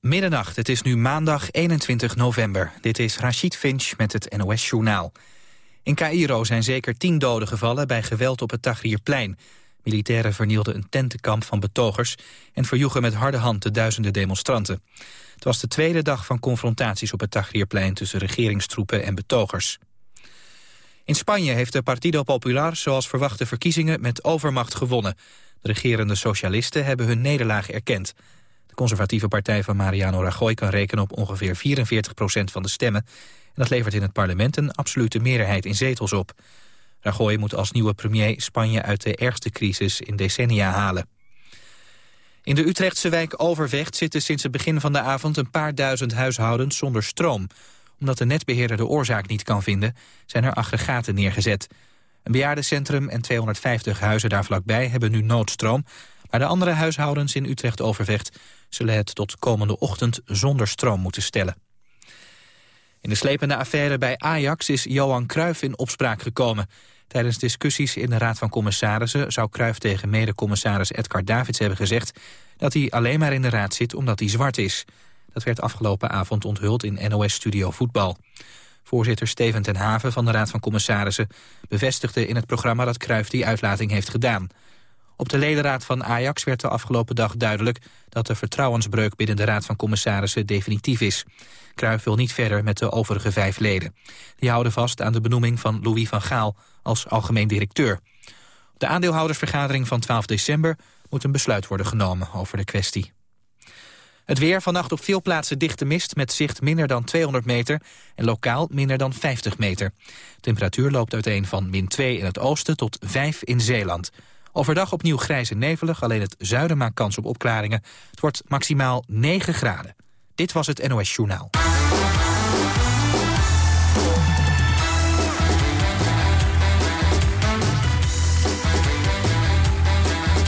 Middernacht, het is nu maandag 21 november. Dit is Rashid Finch met het NOS-journaal. In Cairo zijn zeker tien doden gevallen bij geweld op het Tahrirplein. Militairen vernielden een tentenkamp van betogers... en verjoegen met harde hand de duizenden demonstranten. Het was de tweede dag van confrontaties op het Tahrirplein... tussen regeringstroepen en betogers. In Spanje heeft de Partido Popular zoals verwachte verkiezingen met overmacht gewonnen. De regerende socialisten hebben hun nederlaag erkend. Conservatieve partij van Mariano Rajoy kan rekenen op ongeveer 44 procent van de stemmen. En dat levert in het parlement een absolute meerderheid in zetels op. Rajoy moet als nieuwe premier Spanje uit de ergste crisis in decennia halen. In de Utrechtse wijk Overvecht zitten sinds het begin van de avond een paar duizend huishoudens zonder stroom. Omdat de netbeheerder de oorzaak niet kan vinden, zijn er aggregaten neergezet. Een bejaardencentrum en 250 huizen daar vlakbij hebben nu noodstroom. Maar de andere huishoudens in Utrecht-Overvecht zullen het tot komende ochtend zonder stroom moeten stellen. In de slepende affaire bij Ajax is Johan Cruijff in opspraak gekomen. Tijdens discussies in de Raad van Commissarissen zou Cruijff tegen mede-commissaris Edgar Davids hebben gezegd dat hij alleen maar in de raad zit omdat hij zwart is. Dat werd afgelopen avond onthuld in NOS Studio Voetbal. Voorzitter Steven ten Haven van de Raad van Commissarissen bevestigde in het programma dat Cruijff die uitlating heeft gedaan. Op de ledenraad van Ajax werd de afgelopen dag duidelijk dat de vertrouwensbreuk binnen de Raad van Commissarissen definitief is. Cruijff wil niet verder met de overige vijf leden. Die houden vast aan de benoeming van Louis van Gaal als algemeen directeur. Op de aandeelhoudersvergadering van 12 december moet een besluit worden genomen over de kwestie. Het weer vannacht op veel plaatsen dichte mist met zicht minder dan 200 meter en lokaal minder dan 50 meter. Temperatuur loopt uiteen van min 2 in het oosten tot 5 in Zeeland. Overdag opnieuw grijs en nevelig, alleen het zuiden maakt kans op opklaringen. Het wordt maximaal 9 graden. Dit was het NOS Journaal.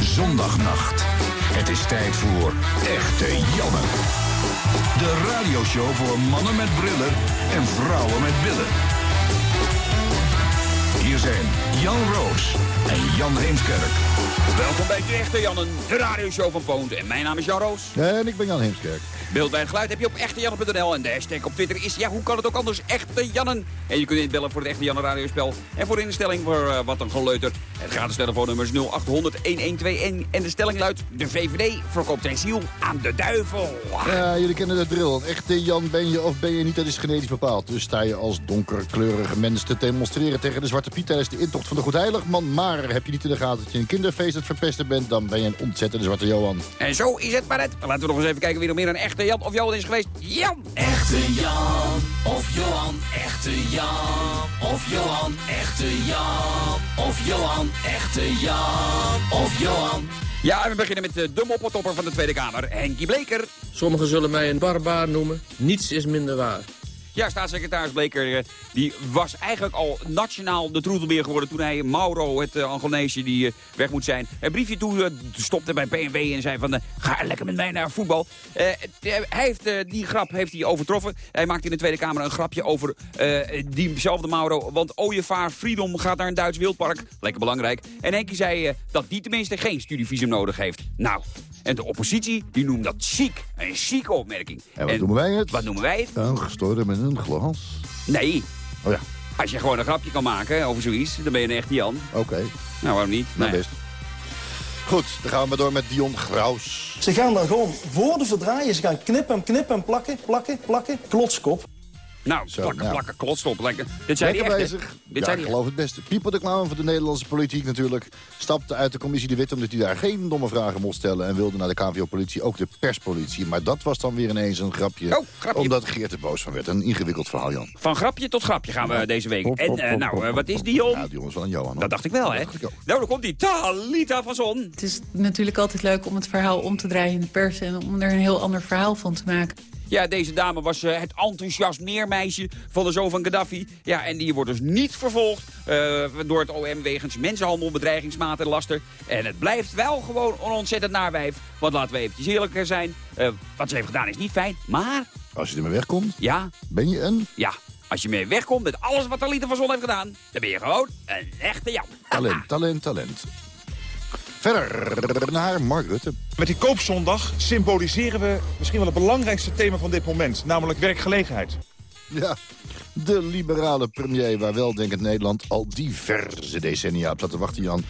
Zondagnacht. Het is tijd voor Echte Janne. De radioshow voor mannen met brillen en vrouwen met billen. Zijn Jan Roos en Jan Heemskerk. Welkom bij de Echte Jannen, de radioshow van Poont. En mijn naam is Jan Roos. En ik ben Jan Heemskerk. Beeld bij het geluid heb je op echtejannen.nl. En de hashtag op Twitter is, ja, hoe kan het ook anders, Echte Jannen. En je kunt inbellen voor het Echte Jannen radiospel. En voor de instelling voor uh, wat een geleuter. Het gratis telefoonnummer is 0800 1121. En de stelling luidt, de VVD verkoopt zijn ziel aan de duivel. Ja, jullie kennen de drill. Een echte Jan ben je of ben je niet, dat is genetisch bepaald. Dus sta je als donkerkleurige mens te demonstreren tegen de Zwarte Piet tijdens de intocht van de Goedheiligman. Maar heb je niet in de gaten dat je een kinderfeest het verpesten bent, dan ben je een ontzettende Zwarte Johan. En zo is het maar net. Laten we nog eens even kijken wie er meer een echte Jan of Johan is geweest. Jan! Echte Jan of Johan, echte Jan of Johan, echte Jan of Johan, echte Jan of Johan. Ja, en we beginnen met de moppeltopper van de Tweede Kamer, Henkie Bleker. Sommigen zullen mij een barbaar noemen. Niets is minder waar. Ja, staatssecretaris Bleker eh, die was eigenlijk al nationaal de troetelbeer geworden... toen hij Mauro, het uh, Angoleesje, die uh, weg moet zijn... een briefje toe uh, stopte bij BMW en zei van... ga lekker met mij naar voetbal. hij heeft, die grap heeft hij overtroffen. Hij maakte in de Tweede Kamer een grapje over diezelfde Mauro... want Ooievaar Freedom gaat naar een Duits wildpark. Lekker belangrijk. En Henkie zei dat die tenminste geen studievisum nodig heeft. Nou, en de oppositie die noemt dat chic. Een chique opmerking. En wat noemen wij het? Wat noemen wij het? Een gestoorde met een glas. Nee. Oh ja. Als je gewoon een grapje kan maken over zoiets, dan ben je een echte Jan. Oké. Nou, waarom niet? Nou, Nee. best. Goed, dan gaan we maar door met Dion Graus. Ze gaan dan gewoon voor de verdraaien. Ze gaan knippen, knippen, plakken, plakken, plakken. Klotskop. Nou, Zo, plakken, ja. plakken, klotstop. Lekker. Dit zijn die bezig. Dit Ja, zijn ik die geloof het beste. Pieper de Clown van de Nederlandse politiek natuurlijk... stapte uit de commissie De Wit omdat hij daar geen domme vragen mocht stellen... en wilde naar de KVO-politie ook de perspolitie. Maar dat was dan weer ineens een grapje. Oh, grapje. Omdat Geert er boos van werd. Een ingewikkeld verhaal, Jan. Van grapje tot grapje gaan we deze week. Hop, En hop, eh, hop, nou, eh, wat is hop. Dion? Ja, Dion is wel een Johan. hoor. Dat dacht ik wel, hè? Dat dacht ik ook. Nou, dan komt die Talita van Zon. Het is natuurlijk altijd leuk om het verhaal om te draaien in de pers... en om er een heel ander verhaal van te maken. Ja, deze dame was eh, het enthousiasmeermeisje van de zoon van Gaddafi. Ja, en die wordt dus niet vervolgd eh, door het OM wegens mensenhandel, bedreigingsmaat en laster. En het blijft wel gewoon een ontzettend naarwijf. Want laten we eventjes eerlijker zijn. eh, wat ze heeft gedaan is niet fijn, maar Als je ermee wegkomt, ja, ben je een ja... Als je mee wegkomt met alles wat Talita van Zon heeft gedaan... dan ben je gewoon een echte Jan. talent, talent, talent. Verder naar Mark Rutte. Met die koopzondag symboliseren we misschien wel het belangrijkste thema van dit moment. Namelijk werkgelegenheid. Ja, de liberale premier waar wel denkend Nederland al diverse decennia op zat te wachten, Jan.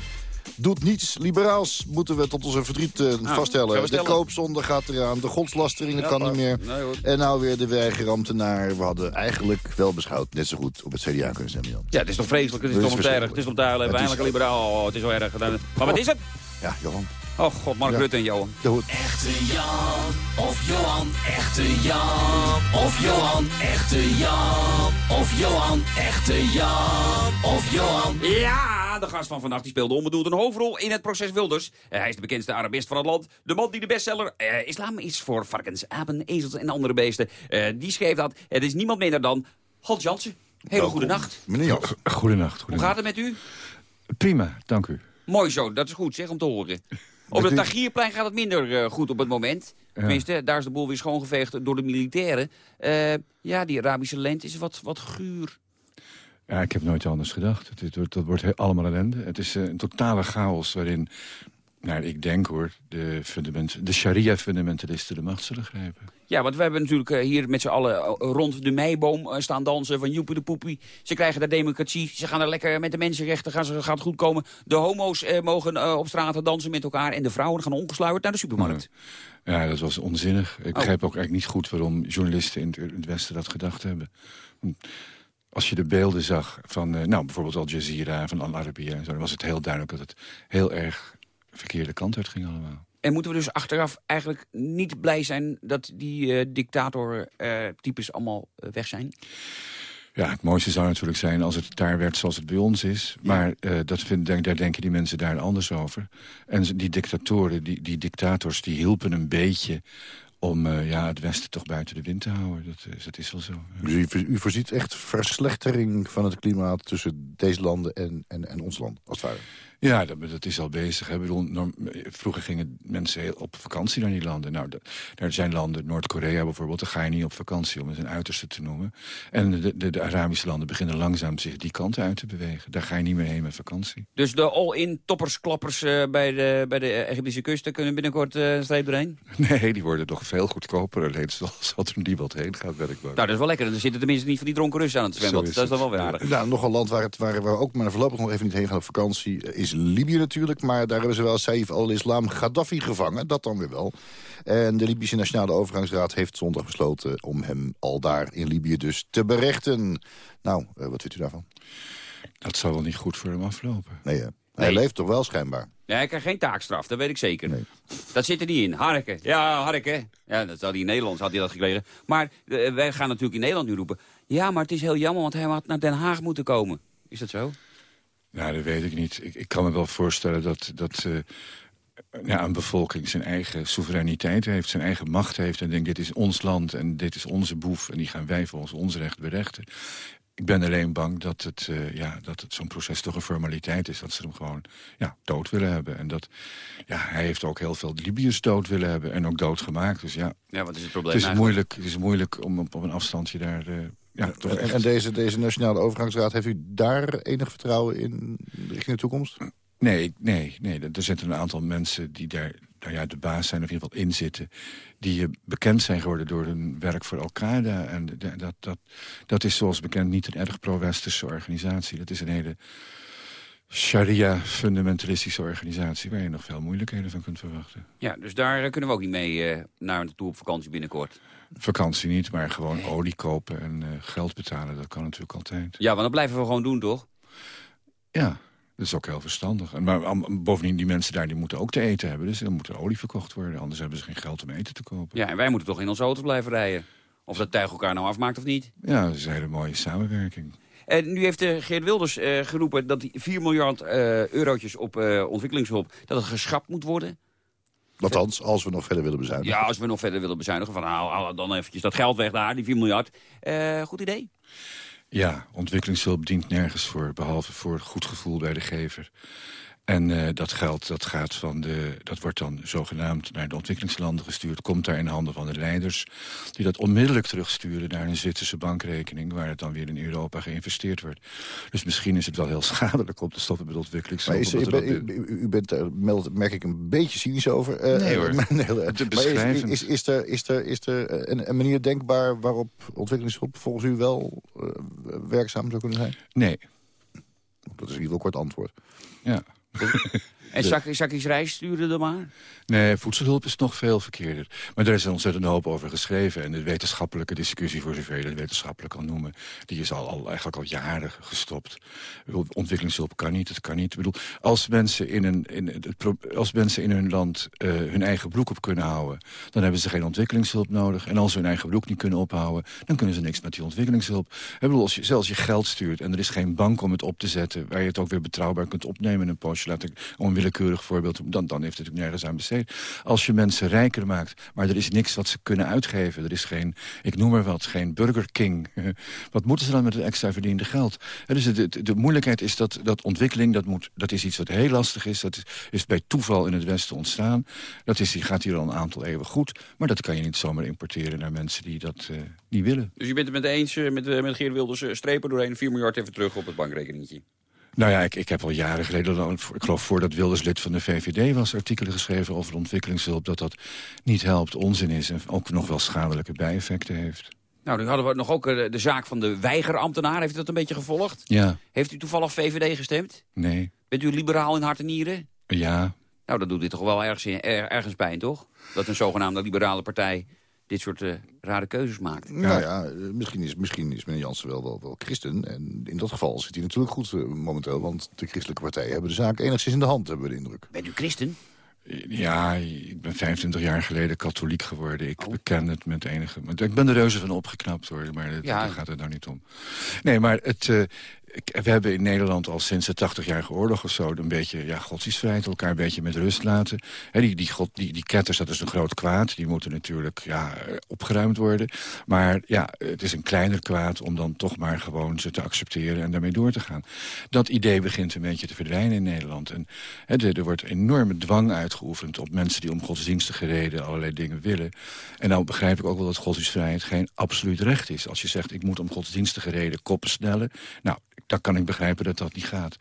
Doet niets liberaals, moeten we tot onze verdriet eh, gaan vaststellen. De koopzonde gaat eraan, de godslastering dat Ja, kan niet meer. nee, en nou weer de weigerambtenaar. We hadden eigenlijk wel beschouwd net zo goed op het CDA kunnen stemmen, Jan. Ja, het is toch vreselijk, het is toch is om te erg, het is is- Eindelijk een liberaal, oh, het is wel erg. Maar wat is het? Ja, Johan. Oh god, Mark Ja. Rutte en Johan. De hoed. Echte Jan of Johan, echte Jan of Johan, echte Jan of Johan, echte Jan of Johan. Ja, de gast van vannacht die speelde onbedoeld een hoofdrol in het proces Wilders. Hij is de bekendste Arabist van het land. De man die de bestseller eh, Islam is voor varkens, apen, ezels en andere beesten. eh, die schreef dat. Het is niemand minder dan Hans Jansen. Hele goede nacht. Meneer Jan. Goedenacht. Hoe gaat het met u? Prima, dank u. Mooi zo, dat is goed zeg om te horen. Op het Tagierplein gaat het minder eh, goed op het moment. Tenminste, daar is de boel weer schoongeveegd door de militairen. Eh, ja, die Arabische lente is wat, wat guur. Ja, ik heb nooit anders gedacht. Het, dat wordt allemaal ellende. Het is eh, een totale chaos waarin, nou, ik denk hoor, de, fundament, de sharia-fundamentalisten de macht zullen grijpen. Ja, want we hebben natuurlijk eh, hier met z'n allen eh, rond de meiboom staan dansen van joepie de poepie. Ze krijgen daar democratie, ze gaan er lekker met de mensenrechten, gaan ze, gaat het goed komen. De homo's eh, mogen eh, op straat dansen met elkaar en de vrouwen gaan ongesluierd naar de supermarkt. Ja, dat was onzinnig. Ik Oh. begrijp ook eigenlijk niet goed waarom journalisten in het, in het Westen dat gedacht hebben. Als je de beelden zag van, eh, nou, bijvoorbeeld Al Jazeera, van Al Arabiya en zo... dan was het heel duidelijk dat het heel erg verkeerde kant uit ging allemaal. En moeten we dus achteraf eigenlijk niet blij zijn dat die eh dictator-types allemaal eh, weg zijn? Ja, het mooiste zou natuurlijk zijn als het daar werd zoals het bij ons is. Maar dat vind, denk, daar denken die mensen daar anders over. En die dictatoren, die, die dictators, die hielpen een beetje om eh, ja, het Westen toch buiten de wind te houden. Dat, is- dat is wel zo. Dus u voorziet echt verslechtering van het klimaat tussen deze landen en, en, en ons land, als het ware. Ja, dat, dat is al bezig. Hè. Ik bedoel, norm- vroeger gingen mensen heel op vakantie naar die landen. Nou, de- er zijn landen, Noord-Korea bijvoorbeeld, daar ga je niet op vakantie, om het een uiterste te noemen. En de, de, de Arabische landen beginnen langzaam zich die kant uit te bewegen. Daar ga je niet meer heen met vakantie. Dus de all-in toppers-klappers eh, bij, de, bij de Egyptische kusten kunnen binnenkort eh, een streep doorheen? Nee, die worden toch veel goedkoper. Alleen zal, er niemand heen gaat, ben ik bang. Nou, dat is wel lekker. Dan zitten tenminste niet van die dronken Russen aan het zwembad. Is Dat is dan wel weer aardig. Nou, nog een land waar, het, waar we ook maar voorlopig nog even niet heen gaan op vakantie... eh, is Libië natuurlijk, maar daar hebben ze wel Saif al-Islam Gaddafi gevangen. Dat dan weer wel. En de Libische Nationale Overgangsraad heeft zondag besloten... om hem al daar in Libië dus te berechten. Nou, eh, wat vindt u daarvan? Dat zal wel niet goed voor hem aflopen. Nee, hè? Hij Nee. leeft toch wel schijnbaar? Ja, hij krijgt geen taakstraf, dat weet ik zeker. Nee. Dat zit er niet in. Harken. Ja, harken. Ja, dat had hij in Nederland had hij dat gekregen. Maar eh, wij gaan natuurlijk in Nederland nu roepen... Ja, maar het is heel jammer, want hij had naar Den Haag moeten komen. Is dat zo? Nou, dat weet ik niet. Ik, ik kan me wel voorstellen dat, dat eh, ja, een bevolking zijn eigen soevereiniteit heeft, zijn eigen macht heeft... en denkt, dit is ons land en dit is onze boef... en die gaan wij volgens ons recht berechten. Ik ben alleen bang dat het, eh, ja, dat het zo'n proces toch een formaliteit is. Dat ze hem gewoon ja, dood willen hebben. En dat, ja, hij heeft ook heel veel Libiërs dood willen hebben en ook dood gemaakt. Dus ja, Ja, wat is het probleem het is, eigenlijk? moeilijk, het is moeilijk om op, op een afstandje daar... eh, ja, toch En, echt- en deze, deze Nationale Overgangsraad, heeft u daar enig vertrouwen in richting de toekomst? Nee, nee, nee. Er zitten een aantal mensen die daar nou ja, de baas zijn... of in ieder geval in zitten... die eh, bekend zijn geworden door hun werk voor Al-Qaeda. En de- dat, dat, dat is zoals bekend niet een erg pro-westerse organisatie. Dat is een hele sharia-fundamentalistische organisatie... waar je nog veel moeilijkheden van kunt verwachten. Ja, dus daar eh, kunnen we ook niet mee eh, naar naartoe op vakantie binnenkort. Vakantie niet, maar gewoon olie kopen en eh, geld betalen. Dat kan natuurlijk altijd. Ja, want dat blijven we gewoon doen, toch? Ja, dat is ook heel verstandig. En Maar bovendien, die mensen daar die moeten ook te eten hebben. Dus dan moet er olie verkocht worden. Anders hebben ze geen geld om eten te kopen. Ja, en wij moeten toch in onze auto's blijven rijden. Of dat tuig elkaar nou afmaakt of niet. Ja, dat is een hele mooie samenwerking. En nu heeft uh, Geert Wilders uh, geroepen dat die 4 miljard eurotjes op ontwikkelingshulp... dat het geschrapt moet worden. Althans, als we nog verder willen bezuinigen. Ja, als we nog verder willen bezuinigen. Van, haal, haal dan eventjes dat geld weg daar, die 4 miljard. Uh, goed idee. Ja, ontwikkelingshulp dient nergens voor, behalve voor goed gevoel bij de gever. En eh, dat geld dat gaat van de, dat wordt dan zogenaamd naar de ontwikkelingslanden gestuurd. Komt daar in de handen van de leiders. Die dat onmiddellijk terugsturen naar een Zwitserse bankrekening. Waar het dan weer in Europa geïnvesteerd wordt. Dus misschien is het wel heel schadelijk om te stoppen met Maar ontwikkelingshulp. is, omdat u, u, u bent daar, merk ik, een beetje cynisch over. Eh, Nee, hoor. maar, nee, maar Te is, is, is er, is er, is er een, een manier denkbaar waarop ontwikkelingshulp volgens u wel eh, werkzaam zou kunnen zijn? Nee. Dat is in ieder geval kort antwoord. Ja. En zak, zakjes rijst sturen dan maar? Nee, voedselhulp is nog veel verkeerder. Maar daar is een ontzettend hoop over geschreven. En de wetenschappelijke discussie, voor zover je dat wetenschappelijk kan noemen... die is al, al, eigenlijk al jaren gestopt. Ontwikkelingshulp kan niet, het kan niet. Bedoel, als mensen in, een, in, als mensen in hun land eh, hun eigen broek op kunnen houden... dan hebben ze geen ontwikkelingshulp nodig. En als ze hun eigen broek niet kunnen ophouden... dan kunnen ze niks met die ontwikkelingshulp. Ik bedoel, als je, zelfs je geld stuurt en er is geen bank om het op te zetten... waar je het ook weer betrouwbaar kunt opnemen in een postje... laat ik om een willekeurig voorbeeld, dan, dan heeft het natuurlijk nergens aan besteed. Als je mensen rijker maakt, maar er is niks wat ze kunnen uitgeven. Er is geen, ik noem maar wat, geen Burger King. wat moeten ze dan met het extra verdiende geld? Dus de, de, moeilijkheid is dat, dat ontwikkeling, dat, moet, dat is iets wat heel lastig is. Dat is, is bij toeval in het Westen ontstaan. Dat is, die gaat hier al een aantal eeuwen goed. Maar dat kan je niet zomaar importeren naar mensen die dat eh, niet willen. Dus je bent het met eens eh, met, eh, met Geert Wilders strepen doorheen. 4 miljard even terug op het bankrekeningetje. Nou ja, ik, ik heb al jaren geleden, ik geloof voordat Wilders lid van de VVD was... artikelen geschreven over ontwikkelingshulp, dat dat niet helpt, onzin is... en ook nog wel schadelijke bijeffecten heeft. Nou, nu hadden we nog ook eh, de zaak van de weigerambtenaar. Heeft u dat een beetje gevolgd? Ja, Heeft u toevallig VVD gestemd? nee, Bent u liberaal in hart en nieren? ja, Nou, dat doet dit toch wel ergens, in- er- ergens pijn, toch? Dat een zogenaamde liberale partij dit soort eh, rare keuzes maakt. Nou ja, eh, misschien is, misschien is meneer Jansen wel, wel, wel christen. En in dat geval zit hij natuurlijk goed eh, momenteel. Want de christelijke partijen hebben de zaak enigszins in de hand, hebben we de indruk. Bent u christen? Ja, ik ben 25 jaar geleden katholiek geworden. Ik beken het met enige... maar Ik ben er reuze van opgeknapt, hoor. Maar dat, Ja. daar gaat het nou niet om. Nee, maar het, eh, ik- we hebben in Nederland al sinds de 80-jarige oorlog of zo... een beetje ja, godsdienstvrijheid, elkaar een beetje met rust laten. Hè, die, die, god, die, die ketters, dat is een groot kwaad. Die moeten natuurlijk ja, opgeruimd worden. Maar ja, het is een kleiner kwaad om dan toch maar gewoon ze te accepteren... en daarmee door te gaan. Dat idee begint een beetje te verdwijnen in Nederland. En er, er wordt enorme dwang uitgeoefend op mensen die om godsdienstige reden allerlei dingen willen. En nou begrijp ik ook wel dat godsdienstvrijheid geen absoluut recht is. Als je zegt, ik moet om godsdienstige reden koppen snellen. Nou, dan kan ik begrijpen dat dat niet gaat.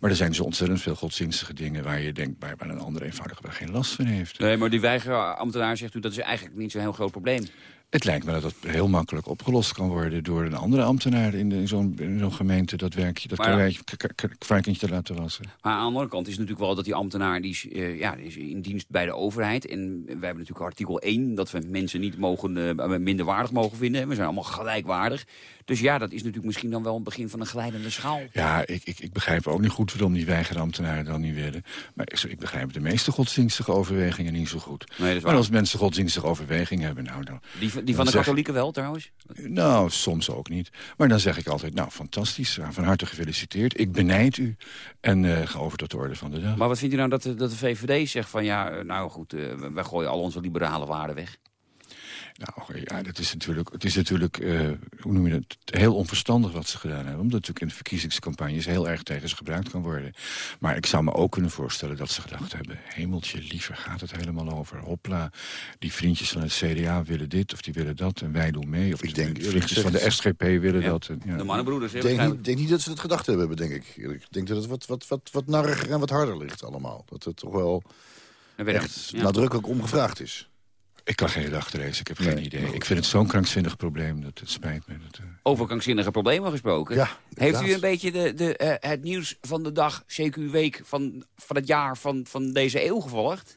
Maar er zijn zo ontzettend veel godsdienstige dingen... waar je denkt, waar waar een ander eenvoudig geen last van heeft. Nee, maar die weigerambtenaar zegt u dat is eigenlijk niet zo'n heel groot probleem. Het lijkt me dat dat heel makkelijk opgelost kan worden... door een andere ambtenaar in, zo'n gemeente... dat werkje, dat Maar ja. karweitje- k- k- k- varkentje te laten wassen. Maar aan de andere kant is natuurlijk wel dat die ambtenaar die is, eh, ja, die is in dienst bij de overheid. En wij hebben natuurlijk artikel 1 dat we mensen niet mogen, eh, minderwaardig mogen vinden. We zijn allemaal gelijkwaardig. Dus ja, dat is natuurlijk misschien dan wel een begin van een glijdende schaal. Ja, ik, ik, ik begrijp ook niet goed waarom die weigerambtenaren dan niet willen. Maar ik, ik begrijp de meeste godsdienstige overwegingen niet zo goed. Nee, maar als mensen godsdienstige overwegingen hebben, nou dan... Die, van- die dan van de zeg- katholieken wel trouwens. Nou, soms ook niet. Maar dan zeg ik altijd, nou, fantastisch, van harte gefeliciteerd. Ik benijd u en eh, ga over tot de orde van de dag. Maar wat vindt u nou dat de, dat de VVD zegt van ja, eh, nou goed, eh, wij gooien al onze liberale waarden weg. Nou, ja, dat is natuurlijk, het is natuurlijk eh, hoe noem je dat, heel onverstandig wat ze gedaan hebben. Omdat natuurlijk in de verkiezingscampagnes heel erg tegen ze gebruikt kan worden. Maar ik zou me ook kunnen voorstellen dat ze gedacht hebben... hemeltje, liever gaat het helemaal over. Hopla, die vriendjes van het CDA willen dit of die willen dat en wij doen mee. Of Ik de denk, vriendjes van de SGP willen Ja, dat. en, ja. De mannenbroeders, Ik denk, denk niet dat ze het gedacht hebben, denk ik. Ik denk dat het wat, wat, wat, wat narriger en wat harder ligt allemaal. Dat het toch wel echt. Ja. nadrukkelijk omgevraagd is. Ik kan geen gedachte lezen, ik heb Nee, geen idee. Ik vind het zo'n krankzinnig probleem, dat het spijt me. Dat, eh, Over krankzinnige problemen gesproken. Ja, Heeft u een beetje de, de, eh, het nieuws van de dag, CQ week van, van het jaar van, van deze eeuw gevolgd?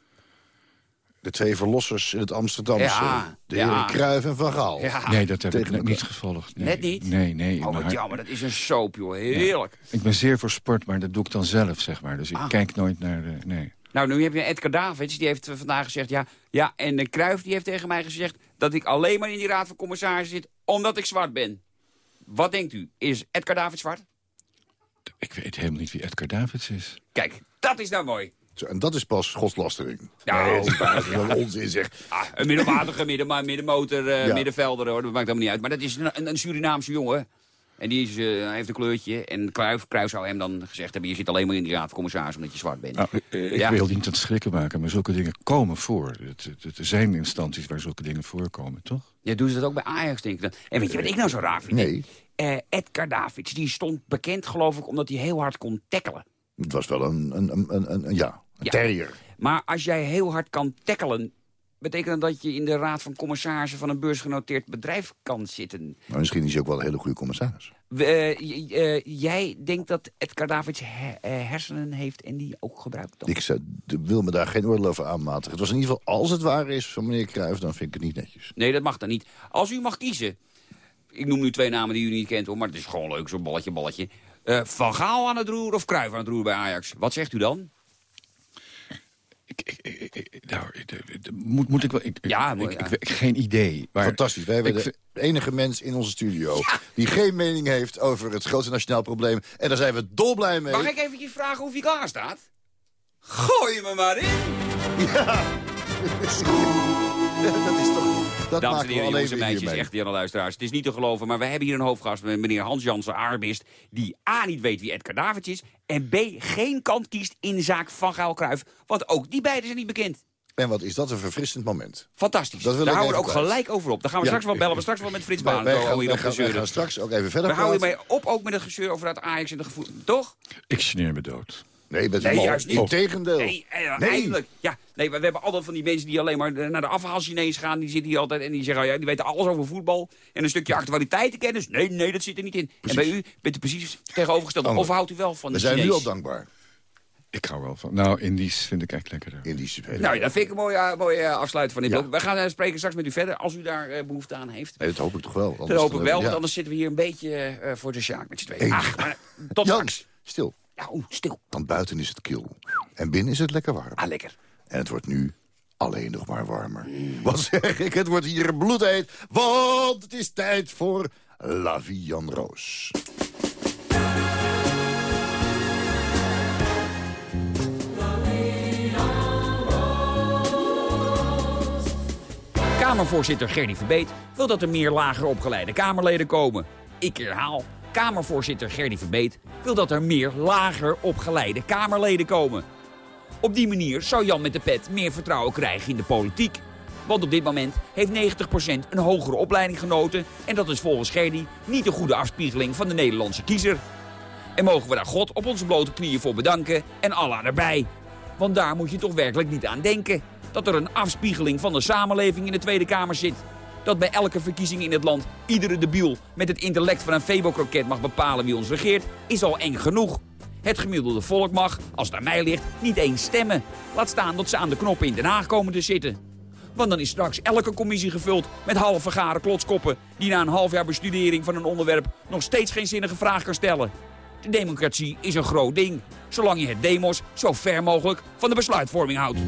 De twee verlossers in het Amsterdamse. Ja, de ja. heren Cruijff en Van Gaal. Ja. nee, dat heb ik net niet gevolgd. Nee. Net niet? Nee, nee. Oh, maar wat jammer, dat is een soap, joh. Heerlijk. Ik ben zeer voor sport, maar dat doe ik dan zelf, zeg maar. Dus ik Ah. kijk nooit naar de... Nee. Nou, nu heb je Edgar Davids, die heeft vandaag gezegd... ja, ja en de Kruif die heeft tegen mij gezegd... dat ik alleen maar in die raad van commissarissen zit... omdat ik zwart ben. Wat denkt u? Is Edgar Davids zwart? Ik weet helemaal niet wie Edgar Davids is. Kijk, dat is nou mooi. Zo, En dat is pas godslastering. Nou, nee, dat is wel onzin zeg. Ah, een middelmatige midden, middenmotor, eh, Ja. middenvelder, hoor, dat maakt helemaal niet uit. Maar dat is een, een, een Surinaamse jongen. En die is, eh, heeft een kleurtje. En Cruijff zou hem dan gezegd hebben... je zit alleen maar in die raad van commissaris omdat je zwart bent. Nou, ik Ja. wil niet het schrikken maken, maar zulke dingen komen voor. Het, het- het- er zijn instanties waar zulke dingen voorkomen, toch? Ja, doen ze dat ook bij Ajax, denk ik dan. En weet je wat ik nou zo raar vind? Nee, Edgar Davids, die stond bekend, geloof ik, omdat hij heel hard kon tackelen. het was wel een, een, een, een, een- een- ja, een Ja. terrier. Maar als jij heel hard kan tackelen... betekent dat dat je in de raad van commissarissen... van een beursgenoteerd bedrijf kan zitten. Maar misschien is hij ook wel een hele goede commissaris. We, eh, eh, jij denkt dat Edgar Davids he- eh, hersenen heeft en die ook gebruikt? dan? Ik zou- wil me daar geen oordeel over aanmatigen. Het was in ieder geval, als het waar is van meneer Cruijff... dan vind ik het niet netjes. Nee, dat mag dan niet. Als u mag kiezen... Ik noem nu twee namen die u niet kent, hoor, maar het is gewoon leuk, zo'n balletje, balletje. Van Gaal aan het roer of Cruijff aan het roer bij Ajax? Wat zegt u dan? Ik, ik, ik- ik- nou, moet, moet ik wel... Ik, Ja, ik, maar ik- ja. ik- geen idee. Maar Fantastisch. Wij hebben de enige mens in onze studio... die geen mening heeft over het grootste nationaal probleem. En daar zijn we dolblij mee. Mag ik eventjes vragen hoe hij klaar staat? Gooi me maar in! dat is toch... Dat Dames en heren, jongens en weer meisjes, echt Janne luisteraars. Het is niet te geloven, maar we hebben hier een hoofdgast, meneer Hans Jansen Arbist... die A, niet weet wie Edgar Davids is... en B, geen kant kiest in de zaak van Gaal Cruijff. Want ook die beiden zijn niet bekend. En wat is dat een verfrissend moment. Fantastisch. Dat Daar houden we ook gelijk over op. Daar gaan we Ja. straks wel bellen. We straks wel met Frits Baan wij, gaan, wij, op gaan, wij gaan gezeuren. straks ook even verder We houden hiermee op ook met het gezeur over dat Ajax en de gevoel. Toch? Ik geneer me dood. Nee, met Nee, juist niet. Integendeel. Nee, eh, Nee. eindelijk. Ja, nee, we hebben altijd van die mensen die alleen maar naar de afhaal-Chinees gaan. Die zitten hier altijd en die zeggen, oh ja, die weten alles over voetbal. En een stukje actualiteitenkennis. Nee, nee, dat zit er niet in. En bij u bent u precies tegenovergesteld. Of houdt u wel van We de zijn nu al dankbaar. Ik hou wel van... Nou, Indisch vind ik echt lekkerder. Indische spelen. Nou, ja, dat vind ik een mooie, eh, mooie eh, afsluiting van dit Ja. We gaan eh, spreken straks met u verder als u daar eh, behoefte aan heeft. Nee, dat hoop ik toch wel. Dat Anders hoop ik wel, ja. want anders zitten we hier een beetje eh, voor de sjaak met z'n tweeën. Ach, maar, tot Jan, straks. stil. Ja, oeh, stil. Want buiten is het kil. En binnen is het lekker warm. Ah, lekker. En het wordt nu alleen nog maar warmer. Wat zeg ik? Het wordt hier bloedheet. Want het is tijd voor La Vie Jan Roos. Kamervoorzitter Gerdy Verbeet wil dat er meer lager opgeleide Kamerleden komen. Ik herhaal, Kamervoorzitter Gerdy Verbeet wil dat er meer lager opgeleide Kamerleden komen. Op die manier zou Jan met de pet meer vertrouwen krijgen in de politiek. Want op dit moment heeft 90% een hogere opleiding genoten... en dat is volgens Gerdy niet een goede afspiegeling van de Nederlandse kiezer. En mogen we daar God op onze blote knieën voor bedanken en Allah erbij. Want daar moet je toch werkelijk niet aan denken. Dat er een afspiegeling van de samenleving in de Tweede Kamer zit. Dat bij elke verkiezing in het land iedere debiel met het intellect van een Febo-kroket mag bepalen wie ons regeert, is al eng genoeg. Het gemiddelde volk mag, als het aan mij ligt, niet eens stemmen. Laat staan dat ze aan de knoppen in Den Haag komen te zitten. Want dan is straks elke commissie gevuld met half vergaren klotskoppen... die na een half jaar bestudering van een onderwerp nog steeds geen zinnige vraag kan stellen. De democratie is een groot ding, zolang je het demos zo ver mogelijk van de besluitvorming houdt.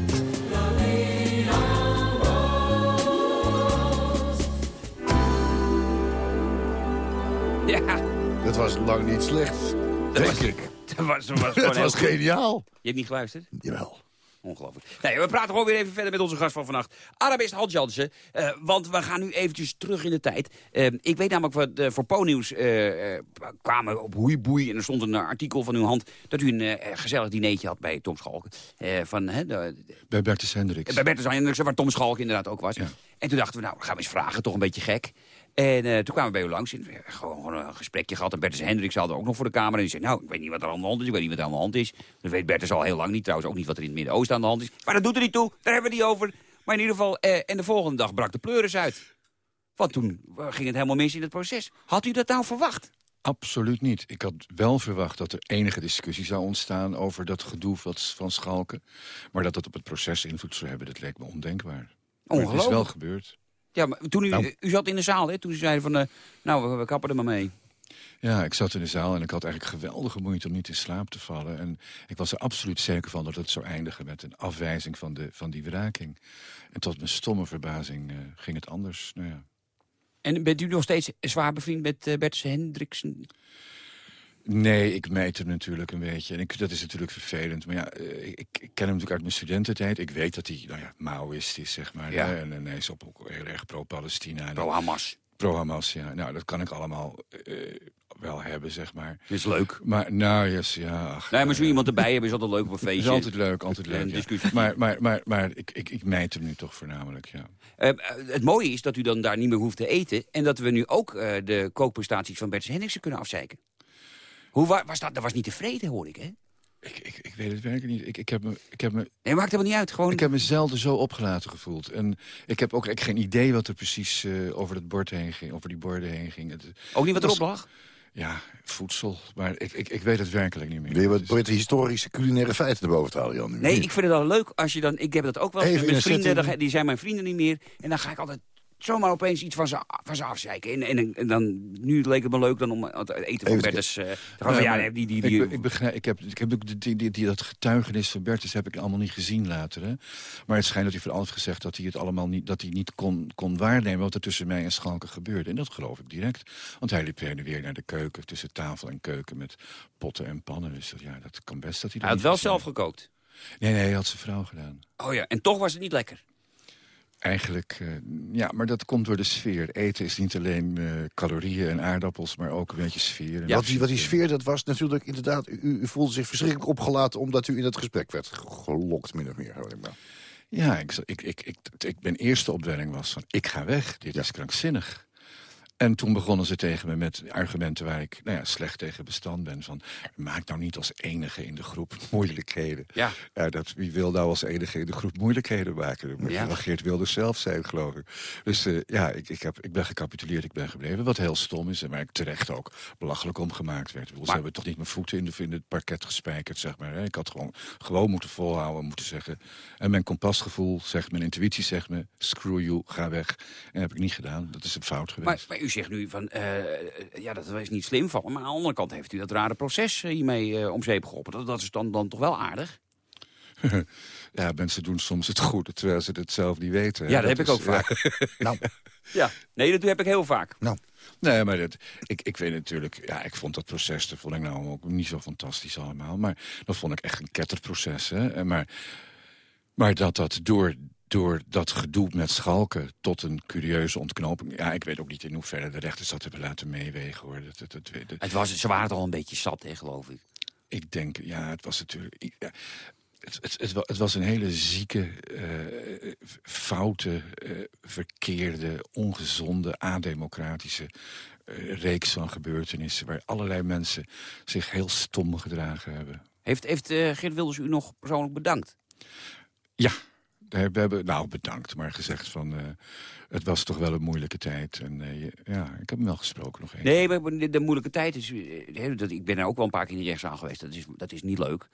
Ja, Dat was lang niet slecht. Denk was- ik. dat was, dat was heel was geniaal. Je hebt niet geluisterd? Jawel. Ongelooflijk. Nee, we praten gewoon weer even verder met onze gast van vannacht. Arabist Hans Jansen. Eh, want we gaan nu eventjes terug in de tijd. Eh, ik weet namelijk wat eh, voor Po-nieuws kwamen op hoeiboei. En er stond een artikel van uw hand dat u een gezellig dineetje had bij Tom Schalken. Van, hè, de, Bij Bertus Hendricks. bij Bertus Hendriksen, waar Tom Schalk inderdaad ook was. Ja. En toen dachten we, nou, gaan we eens vragen, toch een beetje gek. En eh, toen kwamen we bij u langs en we hebben gewoon, gewoon een gesprekje gehad. En Bertus Hendricks hadden ook nog voor de Kamer. En die zei, nou, ik weet niet wat er aan de hand is, ik weet niet wat er aan de hand is. Dat weet Bertus al heel lang niet, trouwens ook niet wat er in het Midden-Oosten aan de hand is. Maar dat doet er niet toe, daar hebben we het niet over. Maar in ieder geval, eh, en de volgende dag brak de pleuris uit. Want toen eh, ging het helemaal mis in het proces. Had u dat nou verwacht? Absoluut niet. Ik had wel verwacht dat er enige discussie zou ontstaan... over dat gedoe van Schalken. Maar dat dat op het proces invloed zou hebben, dat leek me ondenkbaar. Maar het is Ongelooflijk. wel gebeurd. Ja, maar toen u, Nou. u zat in de zaal, hè, toen u zei van, eh, nou, we, we kappen er maar mee. Ja, ik zat in de zaal en ik had eigenlijk geweldige moeite om niet in slaap te vallen. En ik was er absoluut zeker van dat het zou eindigen met een afwijzing van, de, van die wraking. En tot mijn stomme verbazing eh, ging het anders. Nou ja. En bent u nog steeds zwaar bevriend met eh Bertus Hendriksen? Nee, ik meet hem natuurlijk een beetje. En ik, dat is natuurlijk vervelend. Maar ja, eh, ik, ik ken hem natuurlijk uit mijn studententijd. Ik weet dat hij nou ja, Maoïst is, zeg maar. Ja. hè. En, en hij is op, ook heel erg pro-Palestina. En Pro Hamas. Pro-Hamas, ja. Nou, dat kan ik allemaal eh, wel hebben, zeg maar. Is leuk. Maar, nou, yes, ja... ach, Nee, maar zo iemand erbij hebben is altijd leuk op een feestje. is altijd leuk, altijd Een leuk. ja. discussie. Maar, maar, maar, maar ik, ik, ik mijt hem nu toch voornamelijk, ja. Eh, het mooie is dat u dan daar niet meer hoeft te eten... en dat we nu ook eh, de kookprestaties van Bertus Hendriksen kunnen afzeiken. Hoe wa- was dat? Dat was niet tevreden, hoor ik, hè? Ik, ik, ik weet het werkelijk niet. Ik, ik, heb me, ik, heb me, Nee, maakt helemaal niet uit. Gewoon... ik heb me zelden zo opgelaten gevoeld. En ik heb ook echt geen idee wat er precies eh, over dat bord heen ging, over die borden heen ging. Het, Ook niet wat was- erop lag? Ja, voedsel. Maar ik, ik, ik weet het werkelijk niet meer. Wil je wat Dus- de historische culinaire feiten erboven te halen, Jan? nu? Nee, ik vind het wel leuk als je dan... Ik heb dat ook wel eens Even met een vrienden. dan Die zijn mijn vrienden niet meer. En dan ga ik altijd zomaar opeens iets van ze, van ze afzeiken. En, en, en dan, nu leek het me leuk dan om het eten van Bertus... eh, te gaan Ja, nee, die, die, die, ik, be- ik, begrijp, ik heb, ik heb ook die, die, die, dat getuigenis van Bertus heb ik allemaal niet gezien later. Hè? Maar het schijnt dat hij vooral heeft gezegd dat hij het allemaal niet, dat hij niet kon, kon waarnemen wat er tussen mij en Schalke gebeurde. En dat geloof ik direct. Want hij liep heen en weer naar de keuken, tussen tafel en keuken met potten en pannen. Dus dat, ja, dat kan best dat hij hij dat had niet wel zelf gekookt. Nee, nee, hij had zijn vrouw gedaan. Oh ja, en toch was het niet lekker. Eigenlijk, eh, ja, maar dat komt door de sfeer. Eten is niet alleen eh, calorieën en aardappels, maar ook een beetje sfeer. En wat, die, wat die sfeer, dat was natuurlijk inderdaad... U, u voelde zich verschrikkelijk opgelaten omdat u in het gesprek werd gelokt, min of meer. Ja, ik, ik, ik, ik, ik, mijn eerste opwelling was van, ik ga weg, dit is krankzinnig. En toen begonnen ze tegen me met argumenten waar ik nou ja, slecht tegen bestand ben. Van, maak nou niet als enige in de groep moeilijkheden. Ja. Ja, dat, wie wil nou als enige in de groep moeilijkheden maken? Ja. Geert Wilders zelf zijn, geloof ik. Dus eh, ja, ik, ik, heb, ik ben gecapituleerd, ik ben gebleven. Wat heel stom is en waar ik terecht ook belachelijk om gemaakt werd. Ze hebben toch niet mijn voeten in, de, in het parket gespijkerd, zeg maar. hè. Ik had gewoon, gewoon moeten volhouden, moeten zeggen. En mijn kompasgevoel zegt, mijn intuïtie zegt me... screw you, ga weg. En dat heb ik niet gedaan. Dat is een fout geweest. Maar, maar u zegt nu van, eh, ja, dat is niet slim van. Maar aan de andere kant heeft u dat rare proces eh, hiermee eh, om zeep geholpen. Dat, dat is dan, dan toch wel aardig? Ja, mensen doen soms het goede terwijl ze het zelf niet weten. hè. Ja, dat heb ik ook vaak. Nou, Ja, nee, dat heb ik heel vaak. nou, Nee, maar dat, ik, ik weet natuurlijk... Ja, ik vond dat proces, dat vond ik nou ook niet zo fantastisch allemaal. Maar dat vond ik echt een ketterproces. Hè. Maar, maar dat dat door, door dat gedoe met Schalken tot een curieuze ontknoping... Ja, ik weet ook niet in hoeverre de rechters dat hebben laten meewegen. Hoor. Dat, dat, dat, dat- Het was, ze waren al een beetje zat, hè, geloof ik. ik denk, ja, het was natuurlijk... ja, het, het, het, wa- het was een hele zieke, eh, foute, eh, verkeerde, ongezonde, ademocratische eh, reeks van gebeurtenissen... waar allerlei mensen zich heel stom gedragen hebben. Heeft, heeft Geert Wilders u nog persoonlijk bedankt? Ja, we hebben, nou bedankt, maar gezegd van... eh, het was toch wel een moeilijke tijd. En eh, ja, ik heb hem wel gesproken nog even. Nee, maar de, de moeilijke tijd is... eh, dat, ik ben er ook wel een paar keer in de rechtszaal geweest. Dat is, dat is niet leuk,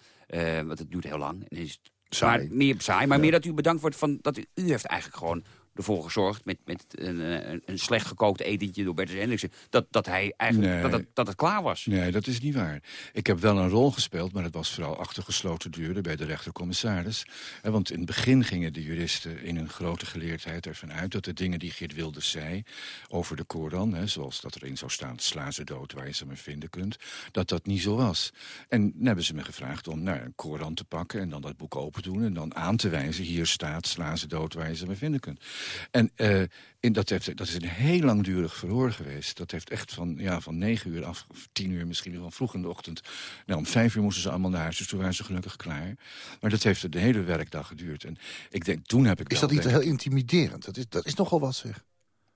want het duurt heel lang. En is Saai. Maar meer saai, maar meer dat u bedankt wordt van... dat u, u heeft eigenlijk gewoon ervoor gezorgd... met, met een, eh, een, een slecht gekookt etentje door Bertus Hendriksen... dat, dat, hij eigenlijk, Nee. dat, het, dat het klaar was. Nee, dat is niet waar. Ik heb wel een rol gespeeld, maar dat was vooral achter gesloten deuren bij de rechtercommissaris. Eh, Want in het begin gingen de juristen in hun grote geleerdheid ervan uit dat de dingen die Geert Wilders zei over de Koran, hè, zoals dat erin zou staan, sla ze dood waar je ze maar vinden kunt, dat dat niet zo was. En dan hebben ze me gevraagd om nou, een Koran te pakken en dan dat boek open te doen en dan aan te wijzen, hier staat, sla ze dood waar je ze maar vinden kunt. En eh, in dat, heeft, dat is een heel langdurig verhoor geweest. Dat heeft echt van, ja, van negen uur af, of tien uur misschien wel vroeg in de ochtend. Nou, om vijf uur moesten ze allemaal naar huis, dus toen waren ze gelukkig klaar. Maar dat heeft de hele werkdag geduurd. En ik denk, toen heb ik is dat niet denk- heel intimiderend? Dat is, dat is nogal wat, zeg.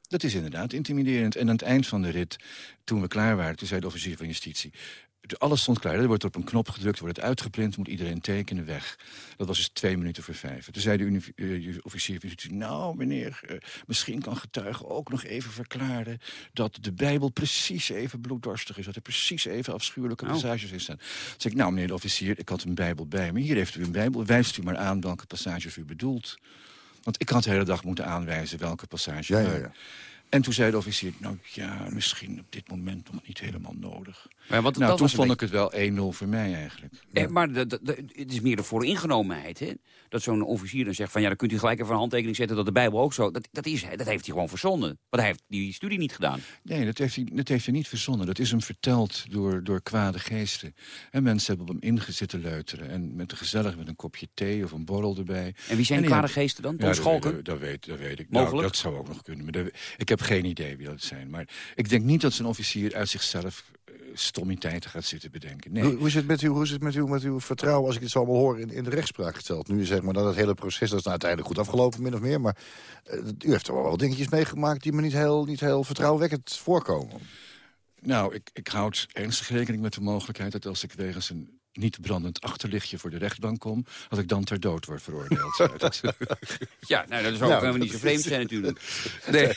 dat is inderdaad intimiderend. En aan het eind van de rit, toen we klaar waren... toen zei de officier van justitie... Alles stond klaar. Er wordt op een knop gedrukt, wordt het uitgeprint... moet iedereen tekenen, weg. Dat was dus twee minuten voor vijf. Toen zei de eh, officier van justitie... nou, meneer, eh, misschien kan getuige ook nog even verklaren... dat de Bijbel precies even bloeddorstig is. Dat er precies even afschuwelijke Oh. passages in staan. Toen zei ik, nou, meneer de officier, ik had een Bijbel bij me. Hier heeft u een Bijbel. Wijst u maar aan welke passages u bedoelt. Want ik had de hele dag moeten aanwijzen welke passage Ja, ja, ja. En toen zei de officier, nou ja, misschien op dit moment nog niet helemaal nodig. Maar wat, nou, toen vond ik het wel 1-0 voor mij eigenlijk. Eh, maar het is meer de vooringenomenheid. Hè? Dat zo'n officier dan zegt van ja, dan kunt u gelijk even een handtekening zetten dat de Bijbel ook zo. Dat, dat, is, dat heeft hij gewoon verzonnen. Want hij heeft die studie niet gedaan. Nee, dat heeft, hij, dat heeft hij niet verzonnen. Dat is hem verteld door, door kwade geesten. En mensen hebben op hem ingezitten leuteren. En met gezellig met een kopje thee of een borrel erbij. En wie zijn die kwade geesten dan? Ja, Tom dat, Schalken? dat, dat weet, dat weet ik. Mogelijk? Nou, dat zou ook nog kunnen. Maar dat- ik heb geen idee wie dat zijn. Maar ik denk niet dat zijn officier uit zichzelf eh, stommiteiten gaat zitten bedenken. Nee. Hoe, is het met, u, hoe is het met, u, met uw vertrouwen, als ik het zo allemaal hoor, in, in de rechtspraak gesteld? Nu zeg maar dat het hele proces dat is nou uiteindelijk goed afgelopen, min of meer. Maar eh, u heeft er wel wat dingetjes meegemaakt die me niet heel, niet heel vertrouwenwekkend voorkomen. Nou, ik, ik houd ernstig rekening met de mogelijkheid dat als ik wegens een niet brandend achterlichtje voor de rechtbank kom... dat ik dan ter dood word veroordeeld. Ja, nou, dat is ook Ja, helemaal niet zo vreemd zijn natuurlijk. Nee,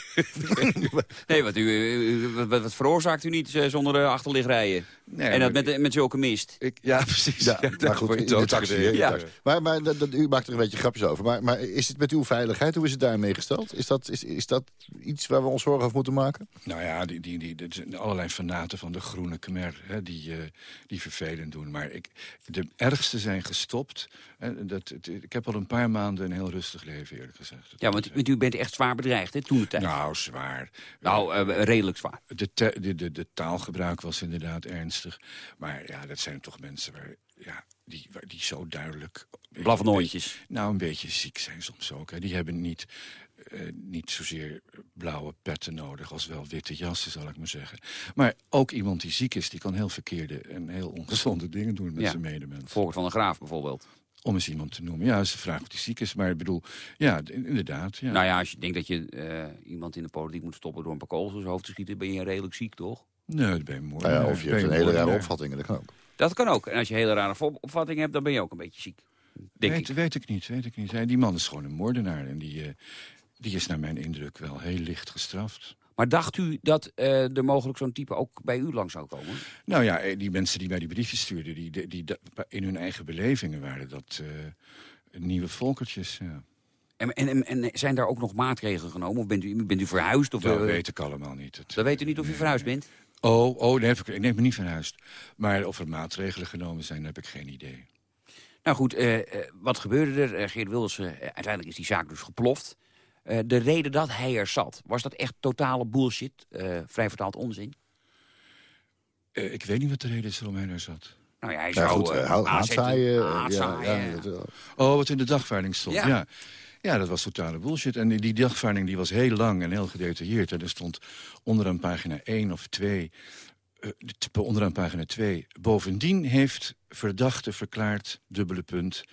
nee wat, u, wat, veroorzaakt u niet eh, zonder uh, achterlicht rijden? Nee, en dat met, met zulke mist. ik, ja, precies. Ja, Ja, maar goed, in de taxi. de Ja. Maar, maar dat, dat- u maakt er een beetje grapjes over. Maar, maar is het met uw veiligheid, hoe is het daarmee gesteld? Is dat, is, is dat iets waar we ons zorgen over moeten maken? Nou ja, die, die, die, er zijn allerlei fanaten van de groene Khmer hè, die, eh, die vervelend doen. Maar ik, de ergste zijn gestopt. Hè, dat, het- ik heb al een paar maanden een heel rustig leven, eerlijk gezegd. Ja, want, want u bent echt zwaar bedreigd, hè, toen de tijd. Nou, zwaar. Nou, eh, redelijk zwaar. De, te- de, de, de taalgebruik was inderdaad ernstig. Maar ja, dat zijn toch mensen waar, ja, die, waar, die zo duidelijk... Blaffenooitjes. Nou, een beetje ziek zijn soms ook. Hè. Die hebben niet, eh, niet zozeer blauwe petten nodig... als wel witte jassen, zal ik maar zeggen. Maar ook iemand die ziek is, die kan heel verkeerde... en heel ongezonde dingen doen met Ja. zijn medemens. Volkert van de Graaf bijvoorbeeld. Om eens iemand te noemen. Ja, dat is de vraag of die ziek is. Maar ik bedoel, ja, inderdaad. Ja. Nou ja, als je denkt dat je eh, iemand in de politiek moet stoppen door een paar kogels in zijn hoofd te schieten, ben je redelijk ziek, toch? Nee, dat ben je mooi. Nou ja, of je hebt een hele rare opvatting, dat kan ook. Dat kan ook. En als je hele rare vo- opvatting hebt, dan ben je ook een beetje ziek. Denk weet, ik. weet ik niet, weet ik niet. Die man is gewoon een moordenaar. En die, eh, die is naar mijn indruk wel heel licht gestraft. Maar dacht u dat eh, er mogelijk zo'n type ook bij u lang zou komen? Nou ja, eh, die mensen die mij die briefjes stuurden... die, die, in hun eigen belevingen waren dat eh, nieuwe volkertjes. Ja. En, en, en, zijn daar ook nog maatregelen genomen? Of bent u, bent u verhuisd? Of, dat weet ik allemaal niet. Dat, dat weet u niet of u verhuisd bent? Oh, oh nee, ik ik ben niet verhuisd. Maar of er maatregelen genomen zijn, heb ik geen idee. Nou goed, wat gebeurde er? Geert Wilders, uiteindelijk is die zaak dus geploft. Eh, de reden dat hij er zat, was dat echt totale bullshit? eh, vrij vertaald onzin? Eh, ik weet niet wat de reden is waarom hij daar zat. Nou ja, hij Ja, zou goed, haatzaaien, haatzaaien, ja, ja, ja. dat, eh, Oh, wat in de dagvaarding stond, Ja. ja. ja. dat was totale bullshit. En die, die dagvaarding die was heel lang en heel gedetailleerd. En er stond onderaan pagina 1 of 2... eh, t- onderaan pagina 2... Bovendien heeft verdachte verklaard, dubbele punt...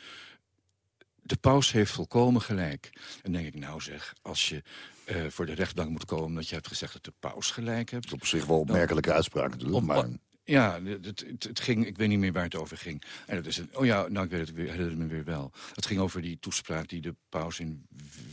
De paus heeft volkomen gelijk. En denk ik, nou zeg, als je eh, voor de rechtbank moet komen... dat je hebt gezegd dat de paus gelijk hebt... op zich wel opmerkelijke uitspraak natuurlijk. Maar, Ja, het, het, het ging, ik weet niet meer waar het over ging. En dat is een, oh ja, nou ik weet het, weer, herinner me weer wel. Het ging over die toespraak die de paus in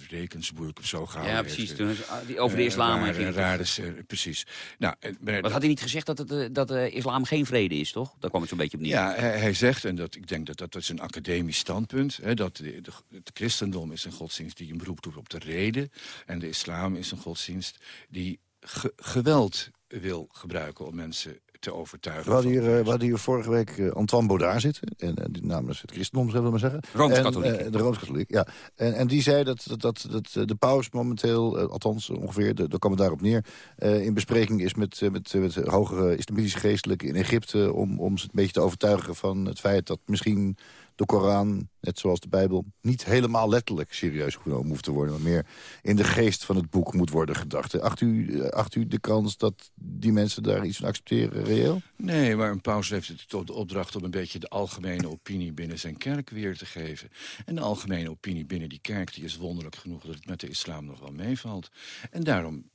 Rekensburg of zo gehouden Ja, heeft. precies. Toen is, ah, die over de Eh, islam ging s- eh, precies. Nou, eh, maar Wat had hij niet gezegd dat, het, eh, dat de islam geen vrede is, toch? Daar kwam het zo'n beetje op neer. Ja, hij, hij zegt, en dat, ik denk dat dat, dat is een academisch standpunt... Hè, dat de, de- het christendom is een godsdienst die een beroep doet op de reden... en de islam is een godsdienst die ge- geweld wil gebruiken om mensen te overtuigen. we hadden hier, eh, we hadden hier vorige week eh, Antoine Baudard zitten. En, en die namens het christendom, zullen we maar zeggen. Rooms-katholiek. Eh, de Rooms-katholiek, ja. En, en die zei dat, dat, dat, dat eh, de paus momenteel, eh, althans ongeveer, daar kwam het daarop neer... eh, in bespreking is met, eh, met, eh, met hogere islamitische geestelijken in Egypte... Om, om ze een beetje te overtuigen van het feit dat misschien de Koran, net zoals de Bijbel... niet helemaal letterlijk serieus genomen hoeft te worden... maar meer in de geest van het boek moet worden gedacht. Acht u, eh, acht u de kans dat die mensen daar iets van accepteren reëel? Nee, maar een paus heeft het tot de opdracht om een beetje de algemene opinie binnen zijn kerk weer te geven. En de algemene opinie binnen die kerk die is wonderlijk genoeg dat het met de islam nog wel meevalt. En daarom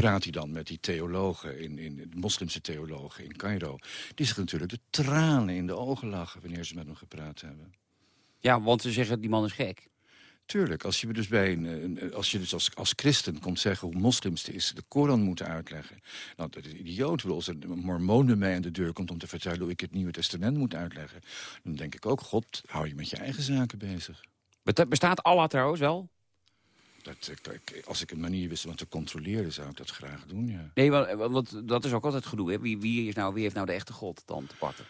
praat hij dan met die theologen, in, in, de moslimse theologen in Cairo... die zich natuurlijk de tranen in de ogen lachen wanneer ze met hem gepraat hebben. Ja, want ze zeggen die man is gek. Tuurlijk, als je dus, bij een, als, je dus als, als christen komt zeggen hoe moslims de, is, de Koran moeten uitleggen. Nou, dat is idioot. Als een mormoon bij mij aan de deur komt om te vertellen hoe ik het Nieuwe Testament moet uitleggen. Dan denk ik ook, god, hou je met je eigen zaken bezig. Besta- Bestaat Allah trouwens wel? Dat, eh, als ik een manier wist om te controleren, zou ik dat graag doen, ja. Nee, want, want- dat is ook altijd gedoe. Wie, wie, is nou, wie heeft nou de echte God dan te pakken?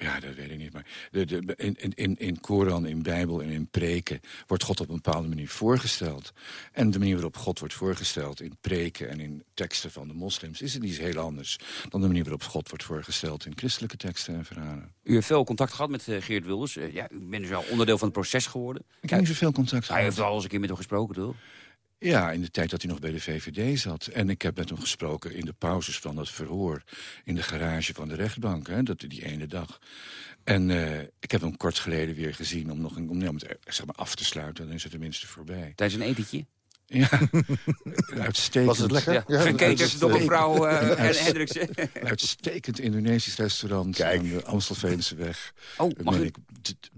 Ja, dat weet ik niet. Maar de, de, in, in- in, Koran, in Bijbel en in preken wordt God op een bepaalde manier voorgesteld. En de manier waarop God wordt voorgesteld in preken en in teksten van de moslims... is het niet heel anders dan de manier waarop God wordt voorgesteld in christelijke teksten en verhalen. U heeft veel contact gehad met eh, Geert Wilders. Eh, ja, u bent dus wel onderdeel van het proces geworden. Ik heb niet zoveel contact Hij heeft wel eens een keer met hem gesproken, toch? Ja, in de tijd dat hij nog bij de VVD zat. En ik heb met hem gesproken in de pauzes van dat verhoor... in de garage van de rechtbank, hè, dat, die ene dag. En uh, ik heb hem kort geleden weer gezien om, nog een, om, om het zeg maar, af te sluiten. Dan is het tenminste voorbij. Tijdens een etentje? Ja, uitstekend. Was het lekker? Ja. Ja, Geketerd door mevrouw uh, Hendriksen. Uitstekend Indonesisch restaurant Kijk. aan de Amstelveense weg. Oh, mag ik?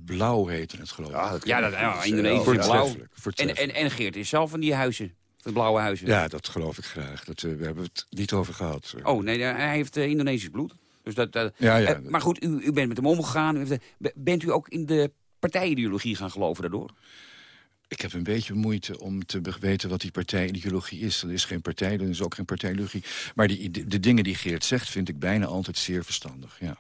Blauw heette het geloof ik. Ja, dat ja, dat, ja Indonesisch blauw. En, en, en Geert is zelf van die huizen. De blauwe huizen. Ja, dat geloof ik graag. Dat, uh, we hebben het niet over gehad. Oh, nee, hij heeft uh, Indonesisch bloed. Dus dat, dat ja, ja. Uh, maar goed, u, u bent met hem omgegaan. U heeft, bent u ook in de partijideologie gaan geloven daardoor? Ik heb een beetje moeite om te weten wat die partijideologie is. Er is geen partij, er is ook geen partijideologie. Maar die, de, de dingen die Geert zegt, vind ik bijna altijd zeer verstandig, ja.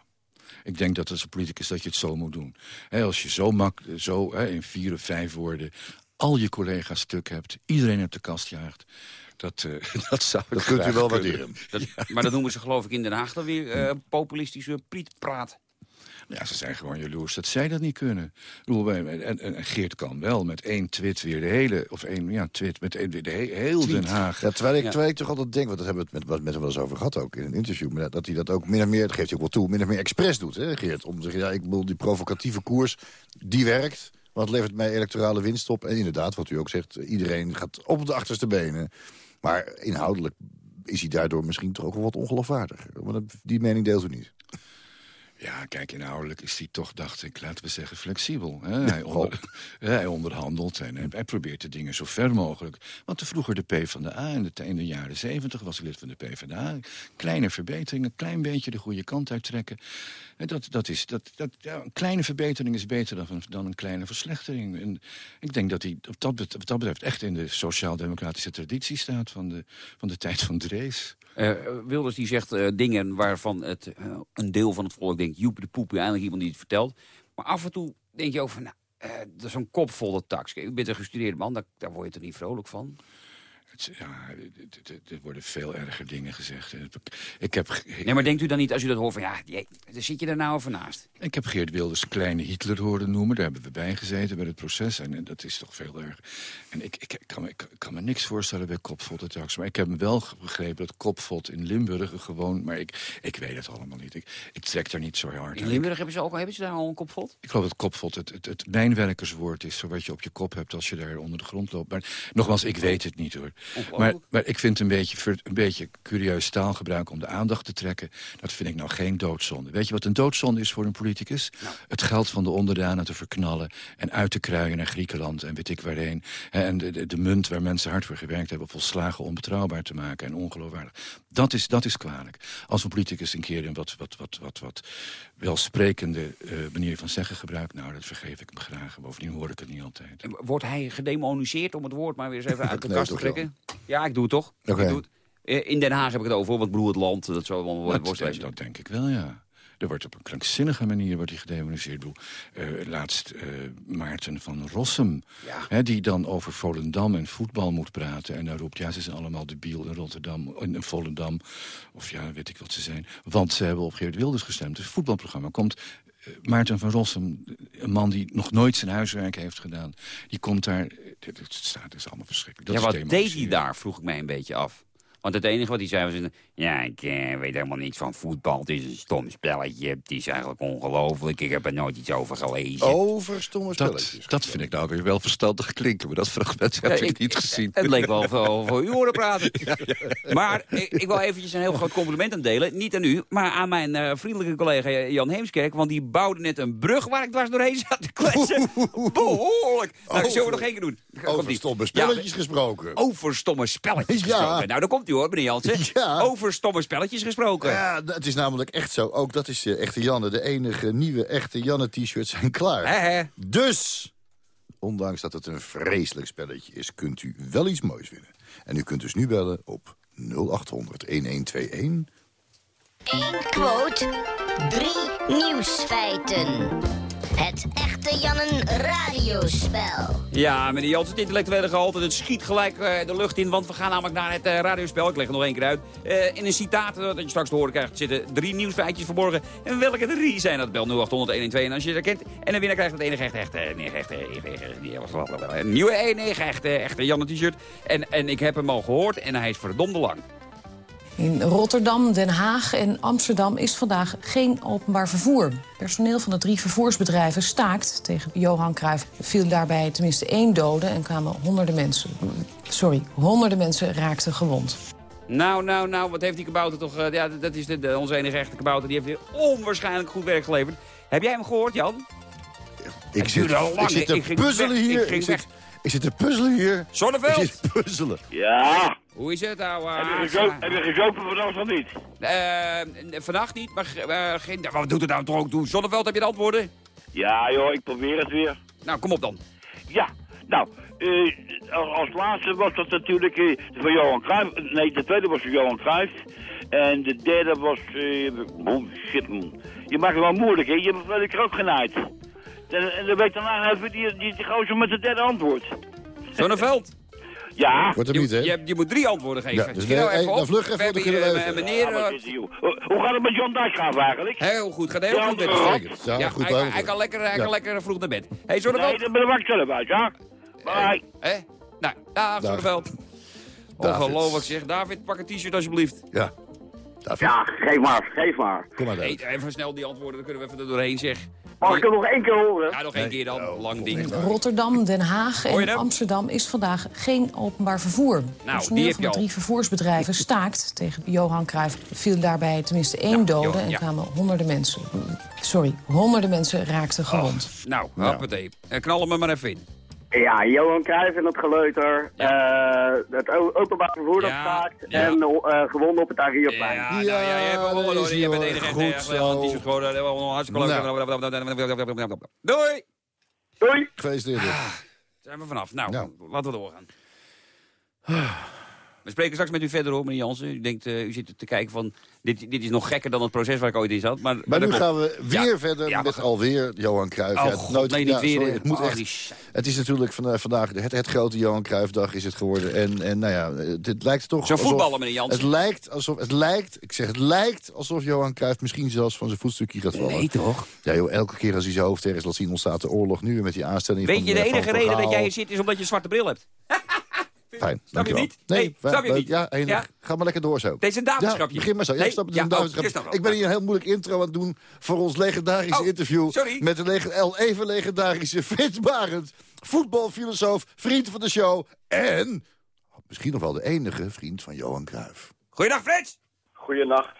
Ik denk dat als een politicus dat je het zo moet doen. He, als je zo, mak, zo he, in vier of vijf woorden al je collega's stuk hebt... iedereen uit de kast jaagt... Dat, uh, dat zou dat kunt u wel waarderen. Dat, maar dat noemen ze geloof ik in Den Haag dan weer uh, populistische prietpraat. Ja, ze zijn gewoon jaloers dat zij dat niet kunnen. En, en, en Geert kan wel met één twit weer de hele... of één ja, twit met één, de he, heel Den Haag. Ja, terwijl, ik, terwijl ik toch altijd denk, want dat hebben we het met, met hem wel eens over gehad ook in een interview... Maar dat hij dat ook min of meer, dat geeft hij ook wel toe, min of meer expres doet, hè, Geert. Om te zeggen, ja, ik bedoel, die provocatieve koers, die werkt... Want het levert mij electorale winst op. En inderdaad, wat u ook zegt, iedereen gaat op de achterste benen. Maar inhoudelijk is hij daardoor misschien toch ook wel wat ongeloofwaardig. Maar die mening deelt u niet. Ja, kijk, inhoudelijk is hij toch, dacht ik, laten we zeggen, flexibel. Hè? Hij, onder, hij, onderhandelt en hij, hij, probeert de dingen zo ver mogelijk. Want vroeger de PvdA, in de, in de jaren zeventig was hij lid van de PvdA. Kleine verbeteringen, een klein beetje de goede kant uittrekken. En dat, dat is, dat, dat, ja, een kleine verbetering is beter dan, dan een kleine verslechtering. En ik denk dat hij op dat, wat dat betreft echt in de sociaal-democratische traditie staat... van de, van de tijd van Drees. Uh, Wilders die zegt uh, dingen waarvan het, uh, een deel van het volk denkt... joep de poep, eindelijk iemand die het vertelt. Maar af en toe denk je van... Nou, dat is een kopvolle tax. U bent een gestudeerde man, daar, daar word je er niet vrolijk van. Het, ja, er worden veel erger dingen gezegd. Ik heb, nee, maar denkt u dan niet, als u dat hoort, van ja, daar zit je er nou over naast? Ik heb Geert Wilders kleine Hitler horen noemen. Daar hebben we bij gezeten bij het proces. En, en dat is toch veel erg. En ik, ik, kan, me, ik, kan me niks voorstellen bij Kopvot straks. Maar ik heb wel begrepen dat Kopvot in Limburg gewoon... Maar ik, ik weet het allemaal niet. Ik, ik trek daar niet zo hard In Limburg hebben ze ook hebben ze daar al een Kopvot? Ik geloof dat Kopvot het, het, het mijnwerkerswoord is. Zo wat je op je kop hebt als je daar onder de grond loopt. Maar nogmaals, ik weet het niet hoor. Maar, maar ik vind een beetje, een beetje curieus taalgebruik om de aandacht te trekken. Dat vind ik nou geen doodzonde. Weet je wat een doodzonde is voor een politicus? Nou. Het geld van de onderdanen te verknallen en uit te kruien naar Griekenland en weet ik waarheen. En de, de, de, munt waar mensen hard voor gewerkt hebben volslagen onbetrouwbaar te maken en ongeloofwaardig. Dat is, dat is kwalijk. Als een politicus een keer een wat, wat, wat, wat, wat welsprekende uh, manier van zeggen gebruikt... nou, dat vergeef ik hem graag. Bovendien hoor ik het niet altijd. Wordt hij gedemoniseerd, om het woord maar weer eens even uit de kast te trekken? Ja, ik doe het toch. Okay. Ik doe het. Eh, in Den Haag heb ik het over, wat broer het land, dat zo wel dat, dat denk ik wel, ja. Er wordt op een krankzinnige manier wordt hij gedemoniseerd. Uh, laatst uh, Maarten van Rossum, ja. hè, die dan over Volendam en voetbal moet praten. En dan roept, ja, ze zijn allemaal debiel in Rotterdam, in Volendam. Of ja, weet ik wat ze zijn. Want ze hebben op Geert Wilders gestemd. Het voetbalprogramma komt Maarten van Rossum, een man die nog nooit zijn huiswerk heeft gedaan... die komt daar... Het staat is allemaal verschrikkelijk. Dat ja, wat deed hij daar, vroeg ik mij een beetje af. Want het enige wat hij zei was... Ja, ik eh, weet helemaal niks van voetbal. Het is een stom spelletje. Het is eigenlijk ongelooflijk. Ik heb er nooit iets over gelezen. Over stomme spelletjes. Dat, dat vind ik nou weer wel verstandig klinken. Maar dat fragment heb ja, ik, niet gezien. Het leek wel over u horen praten. Ja, ja, maar ik, ik, wil eventjes een heel groot compliment aan delen. Niet aan u, maar aan mijn uh, vriendelijke collega Jan Heemskerk. Want die bouwde net een brug waar ik dwars doorheen zat te kletsen. Behoorlijk. Nou, dat zullen we nog één keer doen. Over stomme spelletjes gesproken. Over stomme spelletjes gesproken. Nou, daar komt u hoor, meneer Jansen. Over stomme spelletjes gesproken. Ja, het is namelijk echt zo. Ook dat is de echte Janne. De enige nieuwe echte Janne-t-shirts zijn klaar. He, he. Dus, ondanks dat het een vreselijk spelletje is... kunt u wel iets moois winnen. En u kunt dus nu bellen op 0800 1121. 1 quote, drie nieuwsfeiten. Het echte Jannen radiospel. Ja, met die het intellectuele gehalte, het schiet gelijk eh, de lucht in, want we gaan namelijk naar het eh, radiospel. Ik leg het nog één keer uit. Eh, in een citaat dat je straks te horen krijgt zitten drie nieuwsfeitjes verborgen. En welke drie zijn dat? Bel 0800 112 en als je het herkent. En de winnaar krijgt het enige echte, echte, enige echte, een nieuwe enige echte, echte Janne t-shirt. En, en ik heb hem al gehoord en hij is verdomde lang. In Rotterdam, Den Haag en Amsterdam is vandaag geen openbaar vervoer. Personeel van de drie vervoersbedrijven staakt tegen Johan Cruijff. Viel daarbij tenminste één dode en kwamen honderden mensen... Sorry, honderden mensen raakten gewond. Nou, nou, nou, wat heeft die kabouter toch... eh, ja, dat is de, de- onze enige echte kabouter. Die heeft weer onwaarschijnlijk goed werk geleverd. Heb jij hem gehoord, Jan? Ik Het zit, duurde al lang, ik zit te ik puzzelen weg, hier. ik zit, ik zit te puzzelen hier. Zonneveld! Ik zit te puzzelen. Ja. Hoe is het, ouwe? Heb je gezopen, vanavond of niet? Eh, vannacht niet, maar eh, geen, wat doet het nou toch ook toe? Zonneveld, heb je de antwoorden? Ja joh, ik probeer het weer. Nou, kom op dan. Ja, nou, eh, als, laatste was dat natuurlijk van Johan Cruijff. Nee, de tweede was van Johan Cruijff. En de derde was... eh oh, shit man. Je maakt het wel moeilijk hè, je hebt wel er ook genaaid. En, en dan weet daarna even die, die, die gozer met het derde antwoord. Zonneveld. Ja. Wordt hem niet, hè? Je, je moet drie antwoorden geven. Ja, dus Schiet nou nee, even op. dan vlug even, dan kunnen we hier, even. eh, meneer... Ja, wat eh. Hoe gaat het met John Dijkgraaf eigenlijk? Heel goed, gaat heel Ja, goed met hem. ja, Ja, goed hij, hij kan lekker, hij Ja. kan lekker vroeg naar bed. Hé, hey, Nee, Zonneveld. daar ben ik zelf uit, ja? Bye. Hè? Nou, dag, Zonneveld. Ongelooflijk zeg. David, pak een t-shirt alsjeblieft. Ja. David, Ja, geef maar, geef maar. kom maar Nee, David. even snel die antwoorden, dan kunnen we even er doorheen zeg. Mag ik hem nog één keer horen? Ja, nog één keer dan. Lang ding. In Rotterdam, Den Haag en? Amsterdam is vandaag geen openbaar vervoer. die Personeel heb je al. drie vervoersbedrijven staakt tegen Johan Cruijff. Viel daarbij tenminste één dode en ja. kwamen honderden mensen... Sorry, honderden mensen raakten gewond. Nou, hoppatee. Eh, Knal hem er maar even in. Ja, Johan Cruijff en het geleuter. eh, het openbaar vervoer dat Ja, staakt. ja. En uh, gewonnen op het Arrierplein. Ja, nou ja, je hebt gewonnen hoor. Je bent enige Goed was Hartstikke leuk. Doei! Doei! Gefeliciteerd. Zijn we vanaf. Nou, Nou. laten we doorgaan. We spreken straks met u verder hoor, meneer Jansen. U denkt, eh, u zit te kijken van, dit, dit is nog gekker dan het proces waar ik ooit in zat. Maar, Maar nu komt. gaan we weer Ja. verder Ja, met gaan- alweer Johan Cruijff. Oh, Ja, God, nooit- nee, ja, niet weer. sorry, hè. het moet Oh, echt. die Het is natuurlijk van, vandaag het, het grote Johan Cruijffdag is het geworden. En, en nou ja, het, het lijkt toch Zo'n alsof- voetballer, meneer Jansen. Het lijkt alsof, het lijkt, ik zeg het lijkt alsof Johan Cruijff misschien zelfs van zijn voetstukje gaat vallen. Nee, toch? Ja joh, elke keer als hij zijn hoofd ergens laat zien ontstaat de oorlog. Nu weer met die aanstelling Weet van je, de eh, enige reden dat jij hier zit is omdat je een zwarte bril hebt. Fijn, Snap je dankjewel. niet? Nee, Nee, snap je niet? Ja, enig. Ja? ga maar lekker door zo. Dit is een. Ja, begin maar zo. Ja, Nee, ik snap het, ja, het is een oh. Ik ben hier een heel moeilijk intro aan het doen voor ons legendarische Oh, interview... sorry. met de leg- el- even legendarische Frits Barend, voetbalfilosoof, vriend van de show... en misschien nog wel de enige vriend van Johan Cruijff. Goeiedag, Frits! Goeienacht.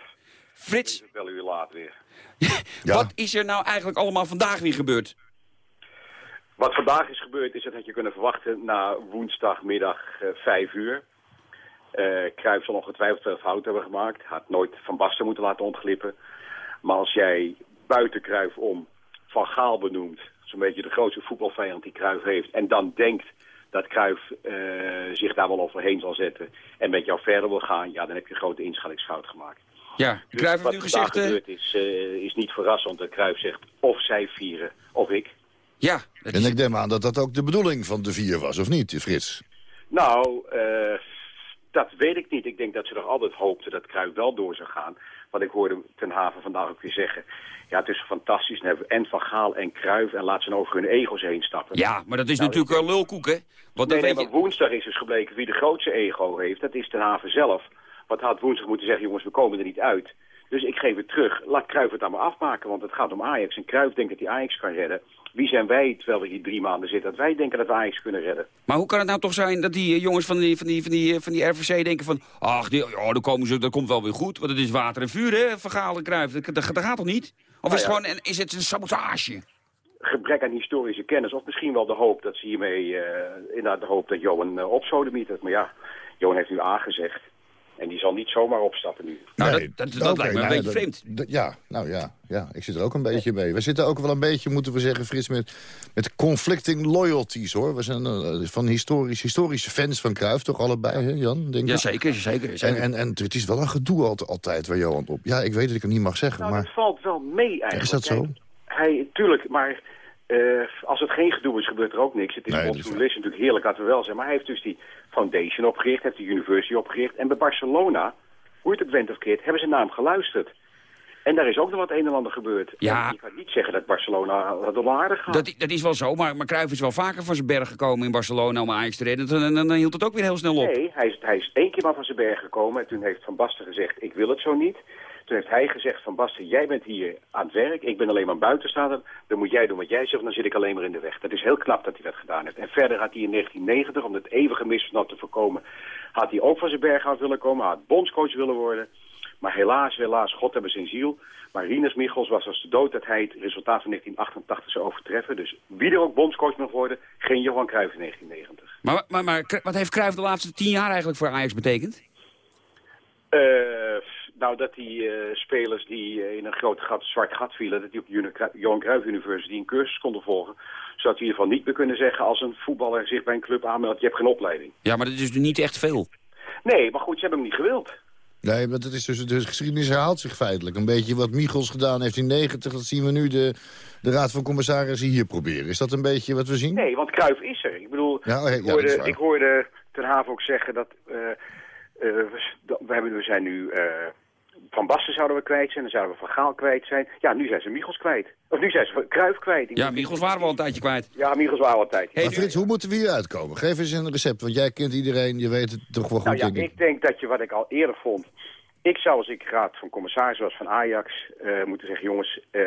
Frits, Ik bel u laat weer. Ja. wat is er nou eigenlijk allemaal vandaag weer gebeurd? Wat vandaag is gebeurd is dat had je kunnen verwachten na woensdagmiddag eh, vijf uur. Cruijff zal ongetwijfeld veel fout hebben gemaakt. Had nooit Van Basten moeten laten ontglippen. Maar als jij buiten Cruijff om Van Gaal benoemt, zo'n beetje de grootste voetbalvijand die Cruijff heeft, en dan denkt dat Cruijff eh, zich daar wel overheen zal zetten en met jou verder wil gaan, ja, dan heb je een grote inschattingsfout gemaakt. Ja, Dus Cruijff wat heeft nu vandaag gezegd... eh, gebeurd is, is niet verrassend. Dat Cruijff zegt of zij vieren of ik. Ja, En is, ik neem aan dat dat ook de bedoeling van de vier was, of niet, Frits? Nou, eh, dat weet ik niet. Ik denk dat ze nog altijd hoopten dat Cruijff wel door zou gaan. Want ik hoorde Ten Haven vandaag ook weer zeggen... ja, het is fantastisch. Dan hebben we en Van Gaal en Cruijff... en laat ze nou over hun ego's heen stappen. ja, maar dat is Nou, natuurlijk een lulkoek, hè? Want Nee, nee, weet maar je... woensdag is dus gebleken wie de grootste ego heeft. Dat is Ten Haven zelf. Wat had woensdag moeten zeggen, jongens, we komen er niet uit. Dus ik geef het terug. Laat Cruijff het dan maar afmaken, want het gaat om Ajax. En Cruijff denkt dat hij Ajax kan redden. Wie zijn wij, terwijl we hier drie maanden zitten, dat wij denken dat we Ajax kunnen redden? Maar hoe kan het nou toch zijn dat die eh, jongens van die, van die, van die, van die RVC denken van... ach, die, ja, dan komen ze, dat komt wel weer goed, want het is water en vuur, hè, Vergaal en Cruijff. Dat, dat, dat gaat toch niet? Of is, het ja. gewoon, een- is het een sabotage? Gebrek aan historische kennis, of misschien wel de hoop dat ze hiermee... eh, inderdaad de hoop dat Johan uh, opsodemietert. Maar ja, Johan heeft nu A gezegd. En die zal niet zomaar opstappen nu. Nou, Nee, dat, dat, lijkt me een nou, beetje vreemd. ja, nou ja, ja, ik zit er ook een beetje mee. We zitten ook wel een beetje, moeten we zeggen, Frits, met, met conflicting loyalties, hoor. We zijn eh, van historisch, historische fans van Cruijff, toch allebei, hè, Jan? Denk ik? Jazeker, zeker. En, zeker. en, en het is wel een gedoe altijd, altijd waar Johan op. Ja, ik weet dat ik het niet mag zeggen, Nou, maar dat valt wel mee eigenlijk. is dat zo? Kijk, Hij, tuurlijk, maar Eh, als het geen gedoe is, gebeurt er ook niks. Het is Nee, is natuurlijk heerlijk, laten we wel zijn. Maar hij heeft dus die foundation opgericht, heeft die university opgericht. En bij Barcelona, hoe je het ook went of keert, hebben ze naar hem geluisterd. En daar is ook nog wat een en ander gebeurd. Ja. En je kan niet zeggen dat Barcelona dat onaardig gaat. Dat, dat is wel zo, maar, maar Cruijff is wel vaker van zijn berg gekomen in Barcelona om Ajax te redden. En dan, dan, dan hield het ook weer heel snel op. Nee, hij is, hij is één keer maar van zijn berg gekomen. En toen heeft Van Basten gezegd, ik wil het zo niet. Toen heeft hij gezegd, Van Basten, jij bent hier aan het werk. Ik ben alleen maar buitenstaander. Dan moet jij doen wat jij zegt, dan zit ik alleen maar in de weg. Dat is heel knap dat hij dat gedaan heeft. En verder had hij in 1990, om het eeuwige misverstand te voorkomen... had hij ook van zijn berg af willen komen. Had bondscoach willen worden. Maar helaas, helaas, God hebben zijn ziel. Maar Rinus Michels was als de dood dat hij het resultaat van 1988 zou overtreffen. Dus wie er ook bondscoach mag worden, geen Johan Cruijff in 1990. Maar, maar, maar wat heeft Cruijff de laatste tien jaar eigenlijk voor Ajax betekend? Eh, nou, dat die eh, spelers die eh, in een groot gat, zwart gat vielen... dat die op de Johan Cruijff University een cursus konden volgen... zodat we in ieder geval niet meer kunnen zeggen... als een voetballer zich bij een club aanmeldt, je hebt geen opleiding. Ja, maar dat is dus niet echt veel. Nee, maar goed, ze hebben hem niet gewild. Nee, maar dat is dus, de geschiedenis herhaalt zich feitelijk. Een beetje wat Michels gedaan heeft in 90, dat zien we nu de, de Raad van Commissarissen hier proberen. Is dat een beetje wat we zien? Nee, want Cruijff is er. Ik bedoel, Ja, oh, ja, ik, hoorde, ik hoorde Ten Haven ook zeggen dat... eh, eh, we, dat- we, hebben, we zijn nu... eh, van Basten zouden we kwijt zijn, dan zouden we Van Gaal kwijt zijn. Ja, nu zijn ze Michels kwijt. Of nu zijn ze Cruijff kwijt. Ik Ja, Michels waren we al een tijdje kwijt. Ja, Michels waren al een tijdje. maar Frits, hoe moeten we hier uitkomen? Geef eens een recept, want jij kent iedereen, je weet het toch wel goed. Nou ja, ik. denk dat je wat ik al eerder vond... Ik zou als ik raad van commissaris was van Ajax eh, moeten zeggen... jongens, eh,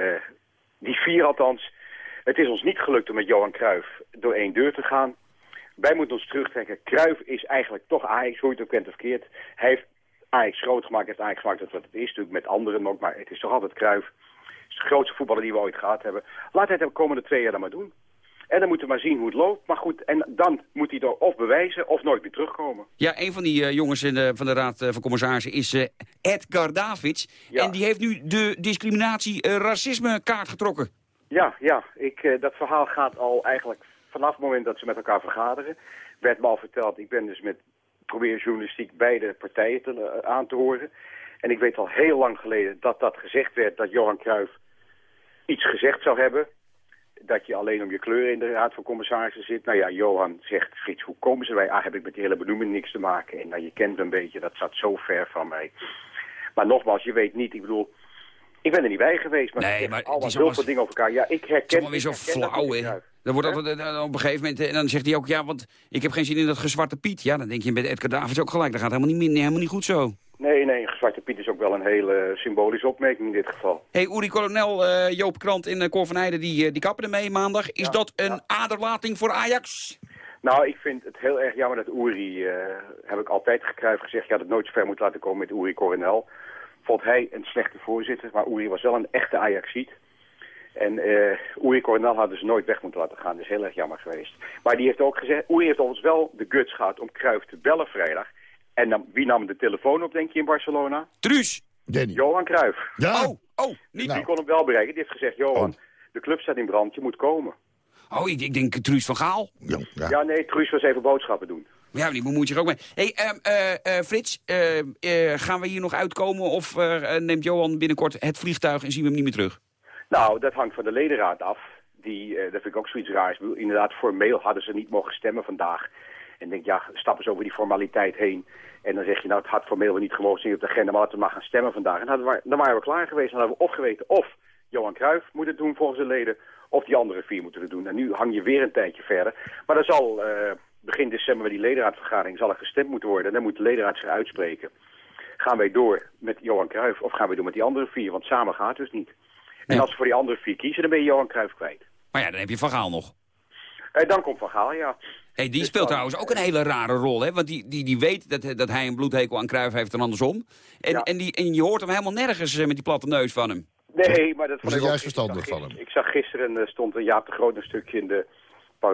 die vier althans... Het is ons niet gelukt om met Johan Cruijff door één deur te gaan. Wij moeten ons terugtrekken. Cruijff is eigenlijk toch Ajax, hoe je het ook kent of keert. Hij heeft Ajax groot gemaakt, heeft Ajax gemaakt dat wat het is. Natuurlijk met anderen ook, maar het is toch altijd Cruijff. Het is de grootste voetballer die we ooit gehad hebben. Laat hij het de komende twee jaar dan maar doen. En dan moeten we maar zien hoe het loopt. Maar goed, en dan moet hij er of bewijzen of nooit meer terugkomen. Ja, een van die eh, jongens in de, van de Raad eh, van Commissarissen is eh, Edgar Davids. En die heeft nu de discriminatie-racisme kaart getrokken. Ja, ja. Ik, dat verhaal gaat al eigenlijk vanaf het moment dat ze met elkaar vergaderen. Werd me al verteld, ik ben dus met probeer journalistiek beide partijen te, eh, aan te horen. En ik weet al heel lang geleden dat dat gezegd werd dat Johan Cruijff iets gezegd zou hebben. Dat je alleen om je kleur in de raad van commissarissen zit. Nou ja, Johan zegt, Frits, hoe komen ze bij? Ah, heb ik met die hele benoeming niks te maken. En nou, je kent me een beetje, dat zat zo ver van mij. Maar nogmaals, je weet niet, ik bedoel... Ik ben er niet bij geweest, maar Nee, maar het allemaal allemaal- dingen over elkaar. Ja, ik Het herken... is allemaal weer zo dat flauw, hè. Dan wordt altijd, eh, op een gegeven moment, en dan zegt hij ook, ja, want ik heb geen zin in dat gezwarte Piet. Ja, dan denk je met Edgar Davids ook gelijk, dat gaat helemaal niet, meer- helemaal niet goed zo. Nee, nee, Zwarte Piet is ook wel een hele symbolische opmerking in dit geval. hey, Uri Coronel, eh, Joop Krant en uh, Cor van Heijden, die, eh, die kappen ermee maandag. Is dat een aderlating voor Ajax? Nou, ik vind het heel erg jammer dat Uri, eh, heb ik altijd gekruif gezegd, je had het nooit zo ver moeten laten komen met Uri Coronel. Vond hij een slechte voorzitter, maar Uri was wel een echte Ajaxiet. En eh Uri Coronel hadden ze nooit weg moeten laten gaan. Dat is heel erg jammer geweest. Maar die heeft ook gezegd, Uri heeft ons wel de guts gehad om Cruijff te bellen vrijdag. En dan, wie nam de telefoon op, denk je, in Barcelona? Truus. Danny. Johan Cruijff. Ja. Oh, oh, niet. Die kon hem wel bereiken. Die heeft gezegd, Johan, de club staat in brand, je moet komen. Oh, ik, ik denk Truus van Gaal. Ja, ja. Ja, nee, Truus was even boodschappen doen. Ja, die bemoeit zich ook mee. hey, ehm, eh, eh, Frits, eh, gaan we hier nog uitkomen of neemt Johan binnenkort het vliegtuig en zien we hem niet meer terug? Nou, dat hangt van de ledenraad af. Die, dat vind ik ook zoiets raars. Inderdaad, formeel hadden ze niet mogen stemmen vandaag. En denk, ja, stappen ze over die formaliteit heen. En dan zeg je, nou, het had formeel niet gewoon zien op de agenda, maar laten we maar gaan stemmen vandaag. En dan, waren we klaar geweest. Dan hadden we of geweten of Johan Cruijff moet het doen volgens de leden, of die andere vier moeten het doen. En nu hang je weer een tijdje verder. Maar dan zal begin december bij die ledenraadvergadering zal er gestemd moeten worden. En dan moet de ledenraad zich uitspreken. Gaan wij door met Johan Cruijff of gaan wij door met die andere vier? Want samen gaat het dus niet. En als we voor die andere vier kiezen, dan ben je Johan Cruijff kwijt. Maar ja, dan heb je Van Gaal nog. Eh, dan komt Van Gaal, ja. Hey, die speelt trouwens ook een hele rare rol, hè? Want die, die, die weet dat, dat hij een bloedhekel aan Cruijff heeft en andersom. En, en, die, en je hoort hem helemaal nergens eh, met die platte neus van hem. Nee, maar dat vond is ik ook- juist verstandig zag van gis- Ik zag gisteren, eh, stond een Jaap de Groot een stukje in de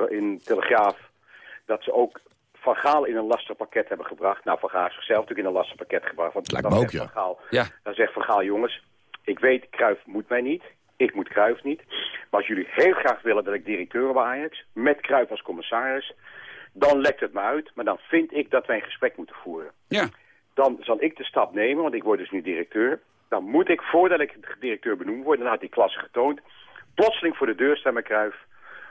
in Telegraaf... dat ze ook Van Gaal in een lastig pakket hebben gebracht. Nou, Van Gaal heeft zichzelf natuurlijk in een lastig pakket gebracht. Want Lijkt dan me ook, zegt ja. Van Gaal, Ja. Dan zegt Van Gaal, jongens, ik weet, Cruijff moet mij niet. Ik moet Cruijff niet. Maar als jullie heel graag willen dat ik directeur word bij Ajax... met Cruijff als commissaris, dan lekt het me uit. Maar dan vind ik dat wij een gesprek moeten voeren. Ja. Dan zal ik de stap nemen, want ik word dus nu directeur. Dan moet ik, voordat ik directeur benoemd word, dan had die klasse getoond... plotseling voor de deur staan met Cruijff...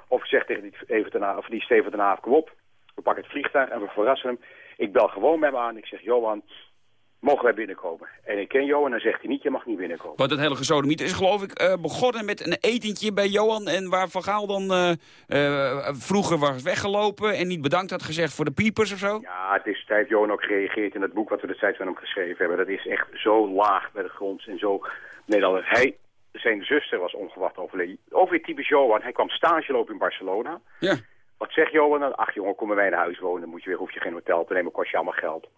Of ik zeg tegen die, even ten, of die Steven ten Haaf, kom op, we pakken het vliegtuig en we verrassen hem. Ik bel gewoon bij hem aan. Ik zeg, Johan, mogen wij binnenkomen? En ik ken Johan en dan zegt hij niet, je mag niet binnenkomen. Want het hele gesodemiet is geloof ik eh, begonnen met een etentje bij Johan... en waar Van Gaal dan eh, eh, vroeger was weggelopen en niet bedankt had gezegd voor de piepers of zo. Ja, het is, hij heeft Johan ook gereageerd in het boek wat we destijds van hem geschreven hebben. Dat is echt zo laag bij de grond en zo... Nee, dan, hij, zijn zuster was ongewacht overleden. Over die typisch Johan, hij kwam stage lopen in Barcelona. Ja. Wat zegt Johan dan? Ach jongen, kom bij mij naar huis wonen. Moet je weer, hoef je geen hotel te nemen, kost je allemaal geld.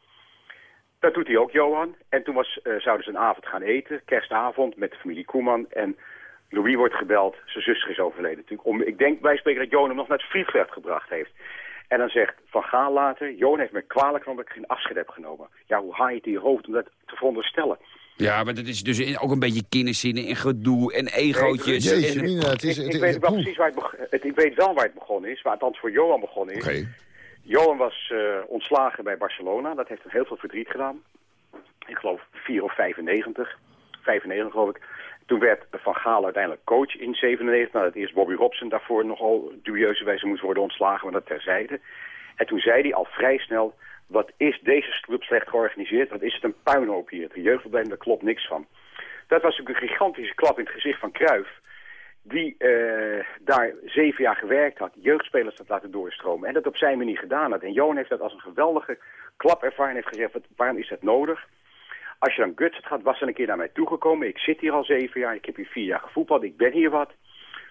Dat doet hij ook, Johan. En toen was, eh, zouden ze een avond gaan eten, kerstavond, met de familie Koeman. En Louis wordt gebeld, zijn zuster is overleden. Om, ik denk, wij spreken dat Johan hem nog naar het vliegveld gebracht heeft. En dan zegt Van Gaal later, Johan heeft me kwalijk genomen dat ik geen afscheid heb genomen. Ja, hoe haal je het in je hoofd om dat te veronderstellen? Ja, maar dat is dus ook een beetje kinderzinnen en gedoe en egootjes. Nee, jeetje, en- Mina, het is, ik, het, ik weet wel precies waar het, beg- het, ik weet wel waar het begonnen is, waar het voor Johan begonnen is. Oké. Johan was eh, ontslagen bij Barcelona. Dat heeft hem heel veel verdriet gedaan. Ik geloof 4 of 95. 95 geloof ik. Toen werd Van Gaal uiteindelijk coach in 97. Nou, dat eerst Bobby Robson daarvoor nogal dubieuze wijze moest worden ontslagen, maar dat terzijde. En toen zei hij al vrij snel, wat is deze club slecht georganiseerd? Wat is het een puinhoop hier? Het jeugdprobleem, daar klopt niks van. Dat was natuurlijk een gigantische klap in het gezicht van Cruijff die eh, daar zeven jaar gewerkt had, jeugdspelers had laten doorstromen en dat op zijn manier gedaan had. En Johan heeft dat als een geweldige klap ervaren en heeft gezegd, waarom is dat nodig? Als je dan guts gaat, was er een keer naar mij toegekomen. Ik zit hier al zeven jaar, ik heb hier vier jaar gevoetbald, ik ben hier wat.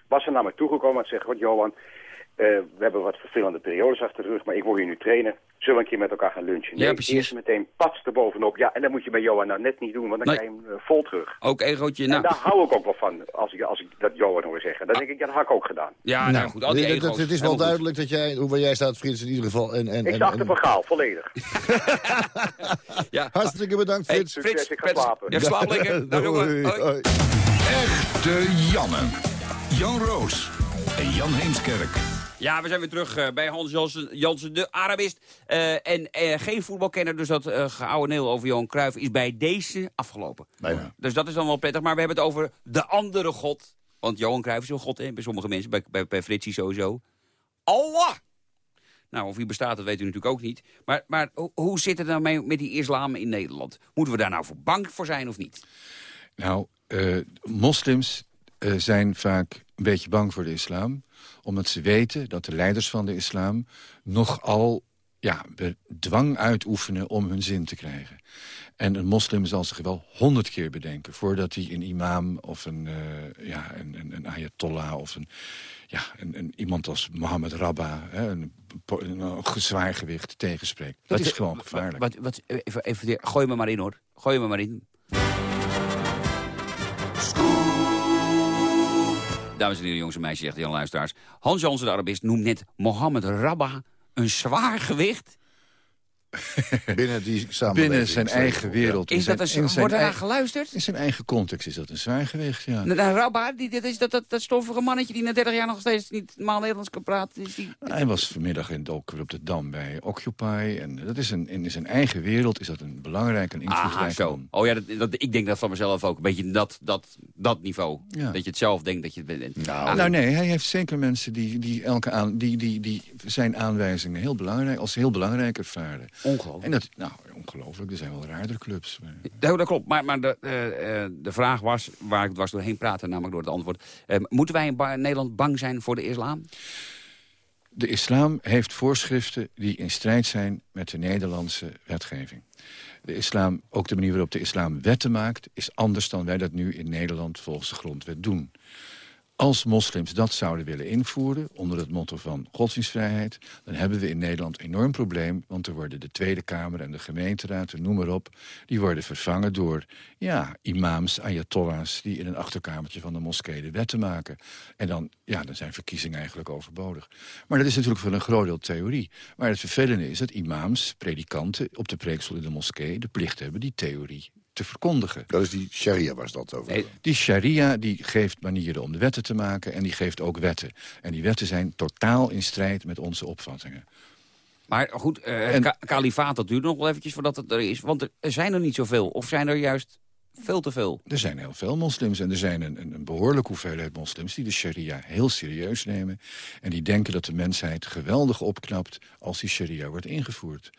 Was er naar mij toegekomen en zegt, Johan, we hebben wat vervelende periodes achter de rug, maar ik wil hier nu trainen. Zullen we een keer met elkaar gaan lunchen? Ja, precies. Eerst meteen pats erbovenop. Ja, en dat moet je bij Johan nou net niet doen, want dan Nee. krijg je hem eh, vol terug. Ook egootje, En nou... daar hou ik ook wel van, als ik, als ik dat Johan hoor zeggen. Dan denk ik, ja, dat had ik ook gedaan. Ja, nou, goed, al die het is wel goed. duidelijk dat jij, hoe jij staat, Frits, in ieder geval. En, en, Ik en, sta achter en- Van Gaal, volledig. Ja. Hartstikke bedankt, Hey, Frits. Frits, ik ga Frits, slapen. Ja, slaap lekker. Dag, jongen. Hoi, Hoi. hoi. Echte Janne. Jan Roos en Jan Heemskerk. Ja, we zijn weer terug eh, bij Hans Jansen, Jansen de Arabist. Eh, en eh, geen voetbalkenner, dus dat uh, geoude neel over Johan Cruijff is bij deze afgelopen. Bijna. Dus dat is dan wel prettig. Maar we hebben het over de andere god. Want Johan Cruijff is een god, hè, bij sommige mensen. Bij, bij, bij Fritsie sowieso. Allah! Nou, of hij bestaat, dat weet u natuurlijk ook niet. Maar, maar ho- hoe zit het nou mee met die islam in Nederland? Moeten we daar nou voor bang voor zijn of niet? Nou, moslims zijn vaak een beetje bang voor de islam. Omdat ze weten dat de leiders van de islam nogal ja, dwang uitoefenen om hun zin te krijgen. En een moslim zal zich wel honderd keer bedenken... voordat hij een imam of een, eh, ja, een, een, een ayatollah of een, ja, een, een, iemand als Mohammed Rabba... Hè, een, een, zwaargewicht tegenspreekt. Dat is gewoon gevaarlijk. Wat, wat, even, even, gooi me maar in, hoor. Gooi me maar in. Dames en heren, jongens en meisjes, zegt Jan Luisteraars. Hans Jansen, de Arabist, noemt net Mohammed Rabba een zwaar gewicht. Binnen die samenleving. Binnen zijn eigen wereld. Is dat een, in zijn wordt daar eigen- geluisterd? In zijn eigen context is dat een zwaargewicht, ja. De, de Rabba, die, dat is dat, dat, dat stoffige mannetje die na 30 jaar nog steeds niet normaal Nederlands kan praten. Is die, Hij was vanmiddag in, ook weer op de Dam bij Occupy. En dat is een, in zijn eigen wereld is dat een belangrijk en Aha, invloedrijk zo. Oh ja, dat, dat, ik denk dat van mezelf ook. Een beetje dat, dat, dat niveau. Ja. Dat je het zelf denkt dat je het bent. Ah, Nou nee, hij heeft zeker mensen die, die, elke aan, die, die, die zijn aanwijzingen heel belangrijk, als heel belangrijk ervaren. Ongelooflijk. En dat, nou, ongelooflijk, er zijn wel raarder clubs. Ja, dat klopt. Maar, maar de, eh, eh, de vraag was, waar ik dwars doorheen praatte, namelijk door het antwoord. eh, moeten wij in Ba- Nederland bang zijn voor de islam? De islam heeft voorschriften die in strijd zijn met de Nederlandse wetgeving. De islam, ook de manier waarop de islam wetten maakt... is anders dan wij dat nu in Nederland volgens de grondwet doen. Als moslims dat zouden willen invoeren onder het motto van godsdienstvrijheid... dan hebben we in Nederland een enorm probleem... want er worden de Tweede Kamer en de gemeenteraad, noem maar op... die worden vervangen door ja, imams, ayatollahs... die in een achterkamertje van de moskee de wetten maken. En dan, ja, dan zijn verkiezingen eigenlijk overbodig. Maar dat is natuurlijk voor een groot deel theorie. Maar het vervelende is dat imams, predikanten... op de preekstoel in de moskee de plicht hebben die theorie te verkondigen. Dat is die sharia was dat over. Die sharia die geeft manieren om de wetten te maken en die geeft ook wetten. En die wetten zijn totaal in strijd met onze opvattingen. Maar goed, eh, En- ka- kalifaat, dat duurt nog wel eventjes voordat het er is. Want er zijn er niet zoveel. Of zijn er juist Veel te veel. Er zijn heel veel moslims en er zijn een, een, een behoorlijke hoeveelheid moslims... die de sharia heel serieus nemen. En die denken dat de mensheid geweldig opknapt als die sharia wordt ingevoerd.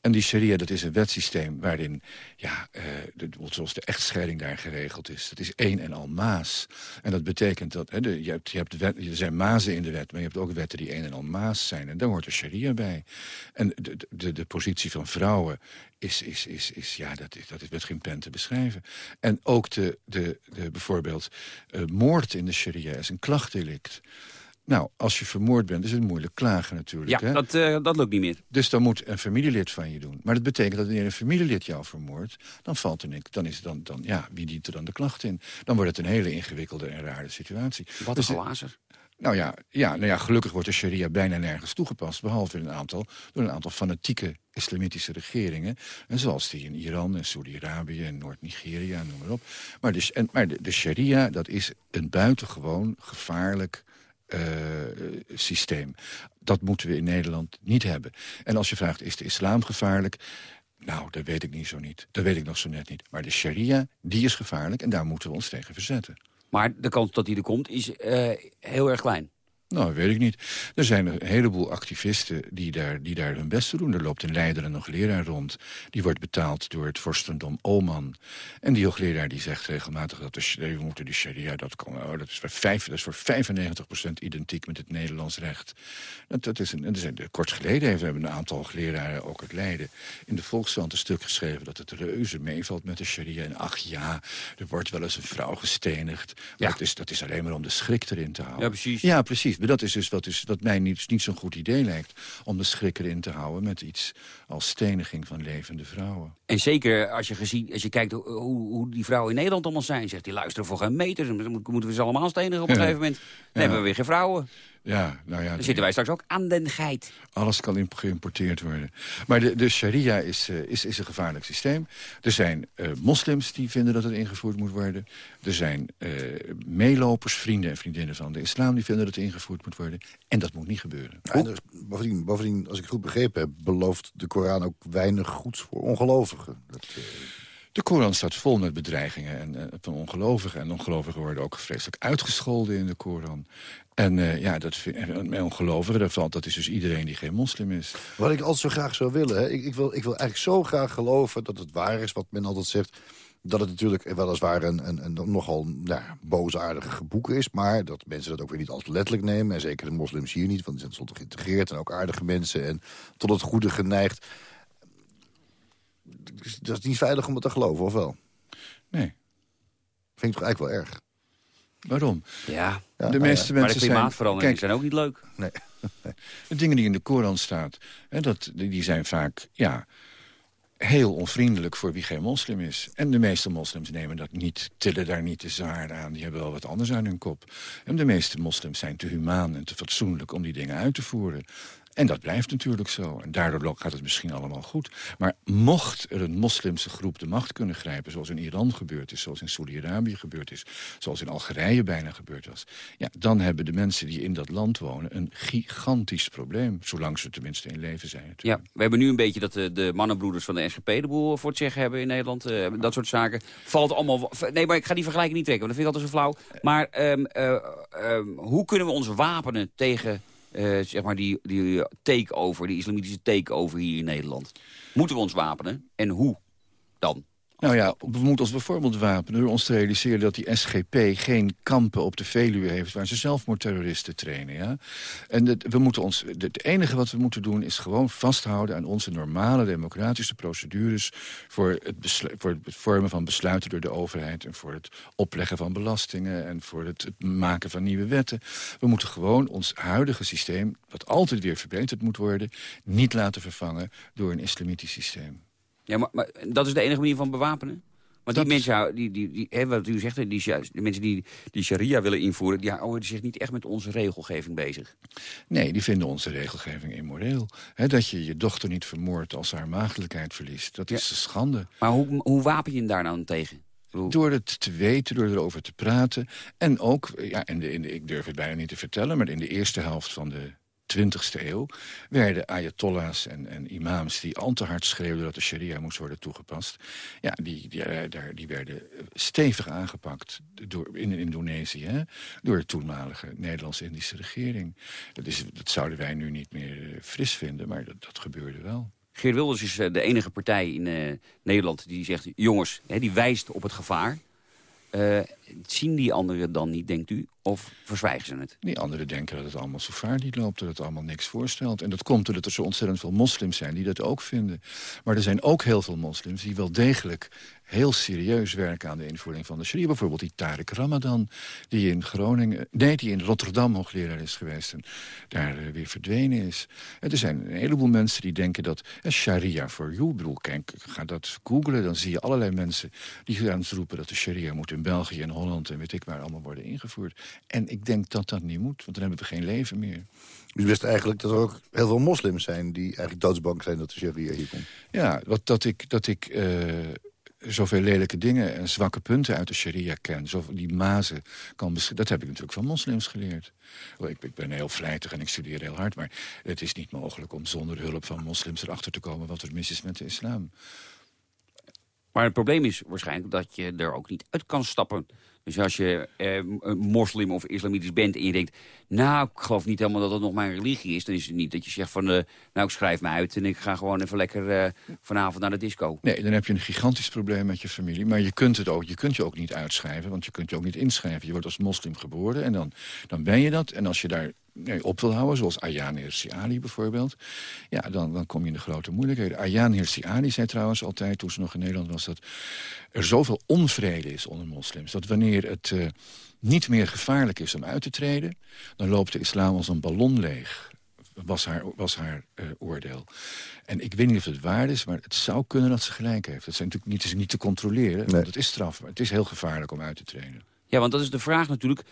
En die sharia, dat is een wetsysteem waarin, ja, de, zoals de echtscheiding daar geregeld is... dat is één en al maas. En dat betekent dat, je hebt, je hebt er zijn mazen in de wet... maar je hebt ook wetten die één en al maas zijn. En daar hoort de sharia bij. En de, de, de positie van vrouwen is, is, is, is, ja, dat is, dat is met geen pen te beschrijven. En ook de, de, de, bijvoorbeeld uh, moord in de sharia is een klachtdelict. Nou, als je vermoord bent, is het moeilijk klagen natuurlijk. Ja, hè? Dat, uh, dat lukt niet meer. Dus dan moet een familielid van je doen. Maar dat betekent dat wanneer een familielid jou vermoordt... dan valt er niks. Dan is het dan, dan, ja, wie dient er dan de klacht in? Dan wordt het een hele ingewikkelde en rare situatie. Wat dus, een glazer. Nou ja, ja, nou ja, gelukkig wordt de sharia bijna nergens toegepast... behalve in een aantal, door een aantal fanatieke islamitische regeringen. En zoals die in Iran en Saudi-Arabië en Noord-Nigeria, noem maar op. Maar, dus, en, maar de, de sharia, dat is een buitengewoon gevaarlijk systeem. Dat moeten we in Nederland niet hebben. En als je vraagt, is de islam gevaarlijk? Nou, dat weet ik niet zo niet. Dat weet ik nog zo net niet. Maar de sharia, die is gevaarlijk en daar moeten we ons tegen verzetten. Maar de kans dat die er komt is uh, heel erg klein. Nou, weet ik niet. Er zijn een heleboel activisten die daar, die daar hun best doen. Er loopt een leider en nog leraar rond. Die wordt betaald door het vorstendom Oman. En die hoogleraar die zegt regelmatig dat de, we moeten de sharia... Dat, kan, oh, dat, is voor vijf, dat is voor 95% identiek met het Nederlands recht. Dat, dat is een, een, kort geleden heeft, hebben een aantal hoogleraren ook het Leiden... in de Volkskrant een stuk geschreven dat het reuze meevalt met de sharia. En ach ja, er wordt wel eens een vrouw gestenigd. Maar Ja. dat, is, dat is alleen maar om de schrik erin te houden. Ja, precies. Ja, precies. Maar dat is dus wat, is, wat mij niet, niet zo'n goed idee lijkt. Om de schrik erin te houden met iets als steniging van levende vrouwen. En zeker als je, gezien, als je kijkt hoe, hoe, die vrouwen in Nederland allemaal zijn. Zegt, die luisteren voor geen meter. Dan moet- moeten we ze allemaal stenigen op een Ja. gegeven moment. Dan Ja. hebben we weer geen vrouwen. Ja, nou ja. Dan zitten wij straks ook aan den geit. Alles kan geïmporteerd worden. Maar de, de sharia is, eh, is, is een gevaarlijk systeem. Er zijn eh, moslims die vinden dat het ingevoerd moet worden. Er zijn eh, meelopers, vrienden en vriendinnen van de islam... die vinden dat het ingevoerd moet worden. En dat moet niet gebeuren. En er bovendien, bovendien, als ik het goed begrepen heb... belooft de Koran ook weinig goeds voor ongelovigen. Dat, eh, De Koran staat vol met bedreigingen en, eh, van ongelovigen. En ongelovigen worden ook vreselijk uitgescholden in de Koran. En eh, ja, dat vind, met ongelovigen, daar valt, dat is dus iedereen die geen moslim is. Wat ik altijd zo graag zou willen... Hè, ik, ik, wil, ik wil eigenlijk zo graag geloven dat het waar is wat men altijd zegt... dat het natuurlijk weliswaar een, een, een nogal ja, boosaardige geboek is... maar dat mensen dat ook weer niet altijd letterlijk nemen. En zeker de moslims hier niet, want die zijn tenslotte geïntegreerd... en ook aardige mensen en tot het goede geneigd. Dat is niet veilig om het te geloven, of wel? Nee. Vind ik toch eigenlijk wel erg. Waarom? Ja, de nou meeste ja. maar de mensen zijn... klimaatveranderingen Kijk, zijn ook niet leuk. Nee. De dingen die in de Koran staat, hè, dat, die zijn vaak ja, heel onvriendelijk voor wie geen moslim is. En de meeste moslims nemen dat niet, tillen daar niet te zwaar aan. Die hebben wel wat anders aan hun kop. En de meeste moslims zijn te humaan en te fatsoenlijk om die dingen uit te voeren. En dat blijft natuurlijk zo. En daardoor gaat het misschien allemaal goed. Maar mocht er een moslimse groep de macht kunnen grijpen... zoals in Iran gebeurd is, zoals in Saudi-Arabië gebeurd is... zoals in Algerije bijna gebeurd was... ja, dan hebben de mensen die in dat land wonen een gigantisch probleem. Zolang ze tenminste in leven zijn. natuurlijk. Ja, we hebben nu een beetje dat de, de mannenbroeders van de SGP de boel voor het zeggen hebben in Nederland. eh, dat soort zaken. Valt allemaal... Nee, maar ik ga die vergelijking niet trekken, want dat vind ik altijd zo flauw. Maar ehm, eh, ehm, hoe kunnen we ons wapenen tegen eh, zeg maar die, die takeover, die islamitische takeover hier in Nederland? Moeten we ons wapenen? En hoe dan? Nou ja, we moeten ons bijvoorbeeld wapenen door ons te realiseren dat die SGP geen kampen op de Veluwe heeft waar ze zelfmoordterroristen trainen. Ja? En we moeten ons, het enige wat we moeten doen is gewoon vasthouden aan onze normale democratische procedures voor het, voor het vormen van besluiten door de overheid en voor het opleggen van belastingen en voor het, het maken van nieuwe wetten. We moeten gewoon ons huidige systeem, wat altijd weer verbeterd moet worden, niet laten vervangen door een islamitisch systeem. Ja, maar, maar dat is de enige manier van bewapenen? Want die mensen, die, die, die, hè, wat u zegt, die, de mensen die die sharia willen invoeren... die houden zich niet echt met onze regelgeving bezig. Nee, die vinden onze regelgeving immoreel. Hè, dat je je dochter niet vermoordt als ze haar maagdelijkheid verliest. Dat is een schande. Maar hoe, hoe wapen je hem daar nou tegen? Door het te weten, door erover te praten. En ook, ja, in de, in de, ik durf het bijna niet te vertellen... maar in de eerste helft van de 20e eeuw... werden ayatollahs en, en imams die al te hard schreeuwden... dat de sharia moest worden toegepast. Ja, die, die, eh, daar, die werden stevig aangepakt door, in Indonesië... Door de toenmalige Nederlands-Indische regering. Dat, is, dat zouden wij nu niet meer eh, fris vinden, maar dat, dat gebeurde wel. Geert Wilders is eh, de enige partij in eh, Nederland die zegt... jongens, hè, die wijst op het gevaar. Eh, zien die anderen dan niet, denkt u? Of verzwijgen ze het? Die anderen denken dat het allemaal zo vaar niet loopt, dat het allemaal niks voorstelt. En dat komt doordat er zo ontzettend veel moslims zijn die dat ook vinden. Maar er zijn ook heel veel moslims die wel degelijk heel serieus werken aan de invoering van de sharia. Bijvoorbeeld die Tarek Ramadan, die in Groningen, nee, die in Rotterdam hoogleraar is geweest en daar eh, weer verdwenen is. En er zijn een heleboel mensen die denken dat eh, sharia you, ik bedoel, kijk, ga dat googlen, dan zie je allerlei mensen die gaan roepen dat de sharia moet in België en Holland en weet ik waar allemaal worden ingevoerd. En ik denk dat dat niet moet, want dan hebben we geen leven meer. U wist eigenlijk dat er ook heel veel moslims zijn... die eigenlijk doodsbang zijn dat de sharia hier komt. Ja, wat, dat ik, dat ik eh, zoveel lelijke dingen en zwakke punten uit de sharia ken. Zo, die mazen kan Dat heb ik natuurlijk van moslims geleerd. Wel, Ik, ik ben heel vlijtig en ik studeer heel hard. Maar het is niet mogelijk om zonder hulp van moslims erachter te komen... wat er mis is met de islam. Maar het probleem is waarschijnlijk dat je er ook niet uit kan stappen. Dus als je eh, moslim of islamitisch bent en je denkt... nou, ik geloof niet helemaal dat het nog mijn religie is... dan is het niet dat je zegt van, eh, nou, ik schrijf me uit... en ik ga gewoon even lekker eh, vanavond naar de disco. Nee, dan heb je een gigantisch probleem met je familie. Maar je kunt, het ook, je kunt je ook niet uitschrijven, want je kunt je ook niet inschrijven. Je wordt als moslim geboren en dan, dan ben je dat. En als je daar op wil houden, zoals Ayaan Hirsi bijvoorbeeld... ja, dan, dan kom je in de grote moeilijkheden. Ayaan Hirsi Ali zei trouwens altijd, toen ze nog in Nederland was... dat er zoveel onvrede is onder moslims... dat wanneer het uh, niet meer gevaarlijk is om uit te treden... dan loopt de islam als een ballon leeg was haar, was haar uh, oordeel. En ik weet niet of het waar is, maar het zou kunnen dat ze gelijk heeft. Dat is natuurlijk niet, is niet te controleren, nee. want het is strafbaar. Het is heel gevaarlijk om uit te treden. Ja, want dat is de vraag natuurlijk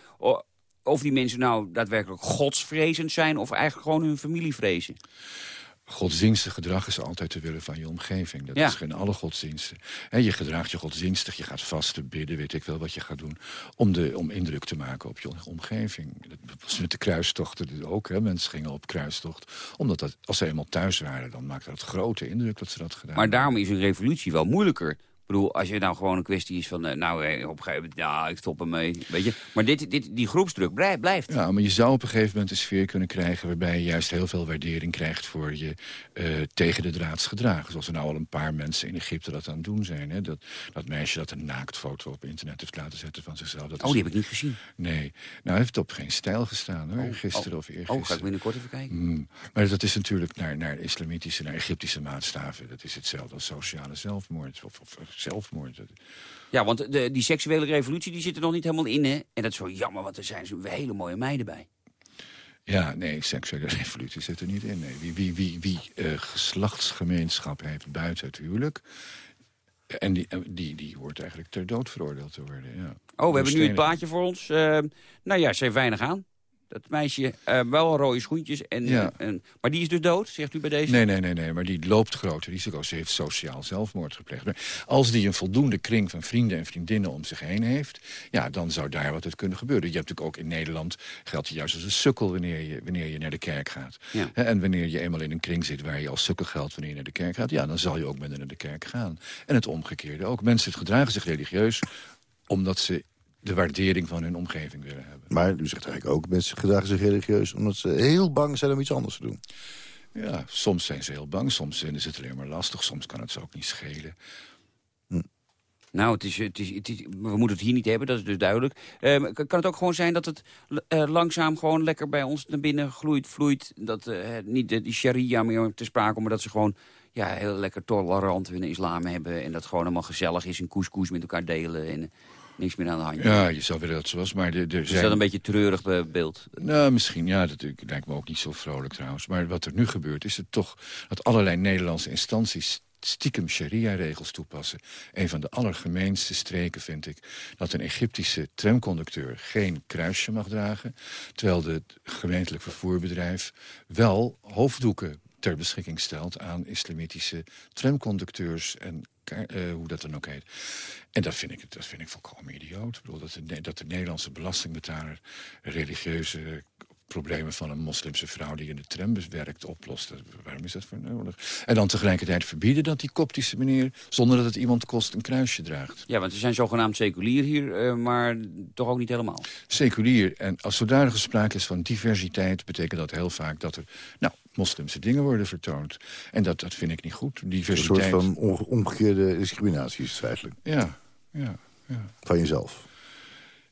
of die mensen nou daadwerkelijk godsvrezend zijn... of eigenlijk gewoon hun familie vrezen. Godsdienstig gedrag is altijd te willen van je omgeving. Dat ja. is geen alle godsdiensten. He, je gedraagt je godsdienstig, je gaat vasten, bidden, weet ik wel wat je gaat doen... om, de, om indruk te maken op je omgeving. Dat was met de kruistochten ook. Hè. Mensen gingen op kruistocht. Omdat dat, als ze eenmaal thuis waren, dan maakte dat grote indruk dat ze dat gedaan Maar daarom is een revolutie wel moeilijker ik bedoel, als je nou gewoon een kwestie is van... Uh, nou, op een gegeven moment, ja, ik stop ermee. Weet je? Maar dit, dit, die groepsdruk blijft. Ja, maar je zou op een gegeven moment een sfeer kunnen krijgen... waarbij je juist heel veel waardering krijgt voor je uh, tegen de draads gedragen. Zoals er nou al een paar mensen in Egypte dat aan het doen zijn. Hè? Dat, dat meisje dat een naaktfoto op internet heeft laten zetten van zichzelf. Dat oh, die heb ik niet gezien. Nee. Nou, heeft het op geen stijl gestaan, hoor. Oh, gisteren oh, of eergisteren. Oh, ga ik binnenkort even kijken. Mm. Maar dat is natuurlijk naar, naar islamitische, naar Egyptische maatstaven. Dat is hetzelfde als sociale zelfmoord of, of zelfmoord. Ja, want de, die seksuele revolutie die zit er nog niet helemaal in, hè? En dat is zo jammer, want er zijn zo hele mooie meiden bij. Ja, nee, seksuele revolutie zit er niet in. Nee. Wie, wie, wie, wie uh, geslachtsgemeenschap heeft buiten het huwelijk... En die, die, die hoort eigenlijk ter dood veroordeeld te worden, ja. Oh, we hebben nu het plaatje voor ons. Uh, nou ja, ze heeft weinig aan. Dat meisje, uh, wel rode schoentjes. En, ja. en, maar die is dus dood, zegt u bij deze? Nee, nee, nee, nee maar die loopt grote risico's. Ze heeft sociaal zelfmoord gepleegd. Maar als die een voldoende kring van vrienden en vriendinnen om zich heen heeft... ja, dan zou daar wat het kunnen gebeuren. Je hebt natuurlijk ook in Nederland... geldt je juist als een sukkel wanneer je, wanneer je naar de kerk gaat. Ja. En wanneer je eenmaal in een kring zit waar je als sukkel geldt... wanneer je naar de kerk gaat, ja, dan zal je ook minder naar de kerk gaan. En het omgekeerde ook. Mensen gedragen zich religieus omdat ze de waardering van hun omgeving willen hebben. Maar u zegt eigenlijk ook, mensen gedragen zich religieus... omdat ze heel bang zijn om iets anders te doen. Ja, soms zijn ze heel bang, soms vinden ze het alleen maar lastig... soms kan het ze ook niet schelen. Hm. Nou, het is, het is, het is, we moeten het hier niet hebben, dat is dus duidelijk. Uh, kan het ook gewoon zijn dat het uh, langzaam gewoon lekker bij ons naar binnen gloeit, vloeit? Dat uh, niet de, die sharia meer te sprake komt, maar dat ze gewoon ja, heel lekker tolerant hun islam hebben... en dat gewoon allemaal gezellig is en couscous met elkaar delen... En, niks meer aan de hand. Ja, je zou willen dat het zo was, maar... De, de is dat een beetje treurig beeld? Nou, misschien, ja, dat lijkt me ook niet zo vrolijk trouwens. Maar wat er nu gebeurt, is het toch dat allerlei Nederlandse instanties stiekem sharia-regels toepassen. Een van de allergemeenste streken vind ik... dat een Egyptische tramconducteur geen kruisje mag dragen... terwijl het gemeentelijk vervoerbedrijf wel hoofddoeken ter beschikking stelt aan islamitische tramconducteurs en uh, hoe dat dan ook heet. En dat vind ik, dat vind ik volkomen idioot. Ik bedoel, dat, de, dat de Nederlandse belastingbetaler religieuze problemen van een moslimse vrouw die in de trambus werkt oplost. Waarom is dat voor nodig? En dan tegelijkertijd verbieden dat die koptische meneer... zonder dat het iemand kost een kruisje draagt. Ja, want ze zijn zogenaamd seculier hier, eh, maar toch ook niet helemaal. Seculier en als zodanig sprake is van diversiteit... betekent dat heel vaak dat er nou, moslimse dingen worden vertoond. En dat, dat vind ik niet goed. Een Diversiteit... soort van omgekeerde discriminatie is het feitelijk. Ja, ja, ja. Van jezelf.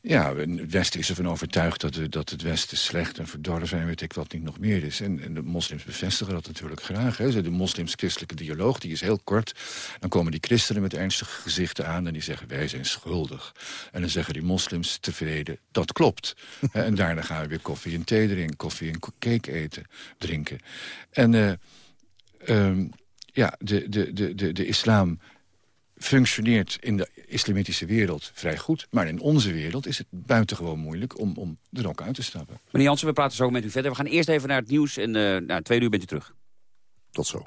Ja, het Westen is ervan overtuigd dat, dat het Westen slecht en verdorven en weet ik wat niet nog meer is. En, en de moslims bevestigen dat natuurlijk graag. Hè. De moslims-christelijke dialoog die is heel kort. Dan komen die christenen met ernstige gezichten aan en die zeggen wij zijn schuldig. En dan zeggen die moslims tevreden dat klopt. En daarna gaan we weer koffie en thee drinken, koffie en cake eten, drinken. En eh, ehm, ja, de, de, de, de, de islam functioneert in de islamitische wereld vrij goed. Maar in onze wereld is het buitengewoon moeilijk om, om er ook uit te stappen. Meneer Jansen, we praten zo met u verder. We gaan eerst even naar het nieuws en eh na twee uur bent u terug. Tot zo.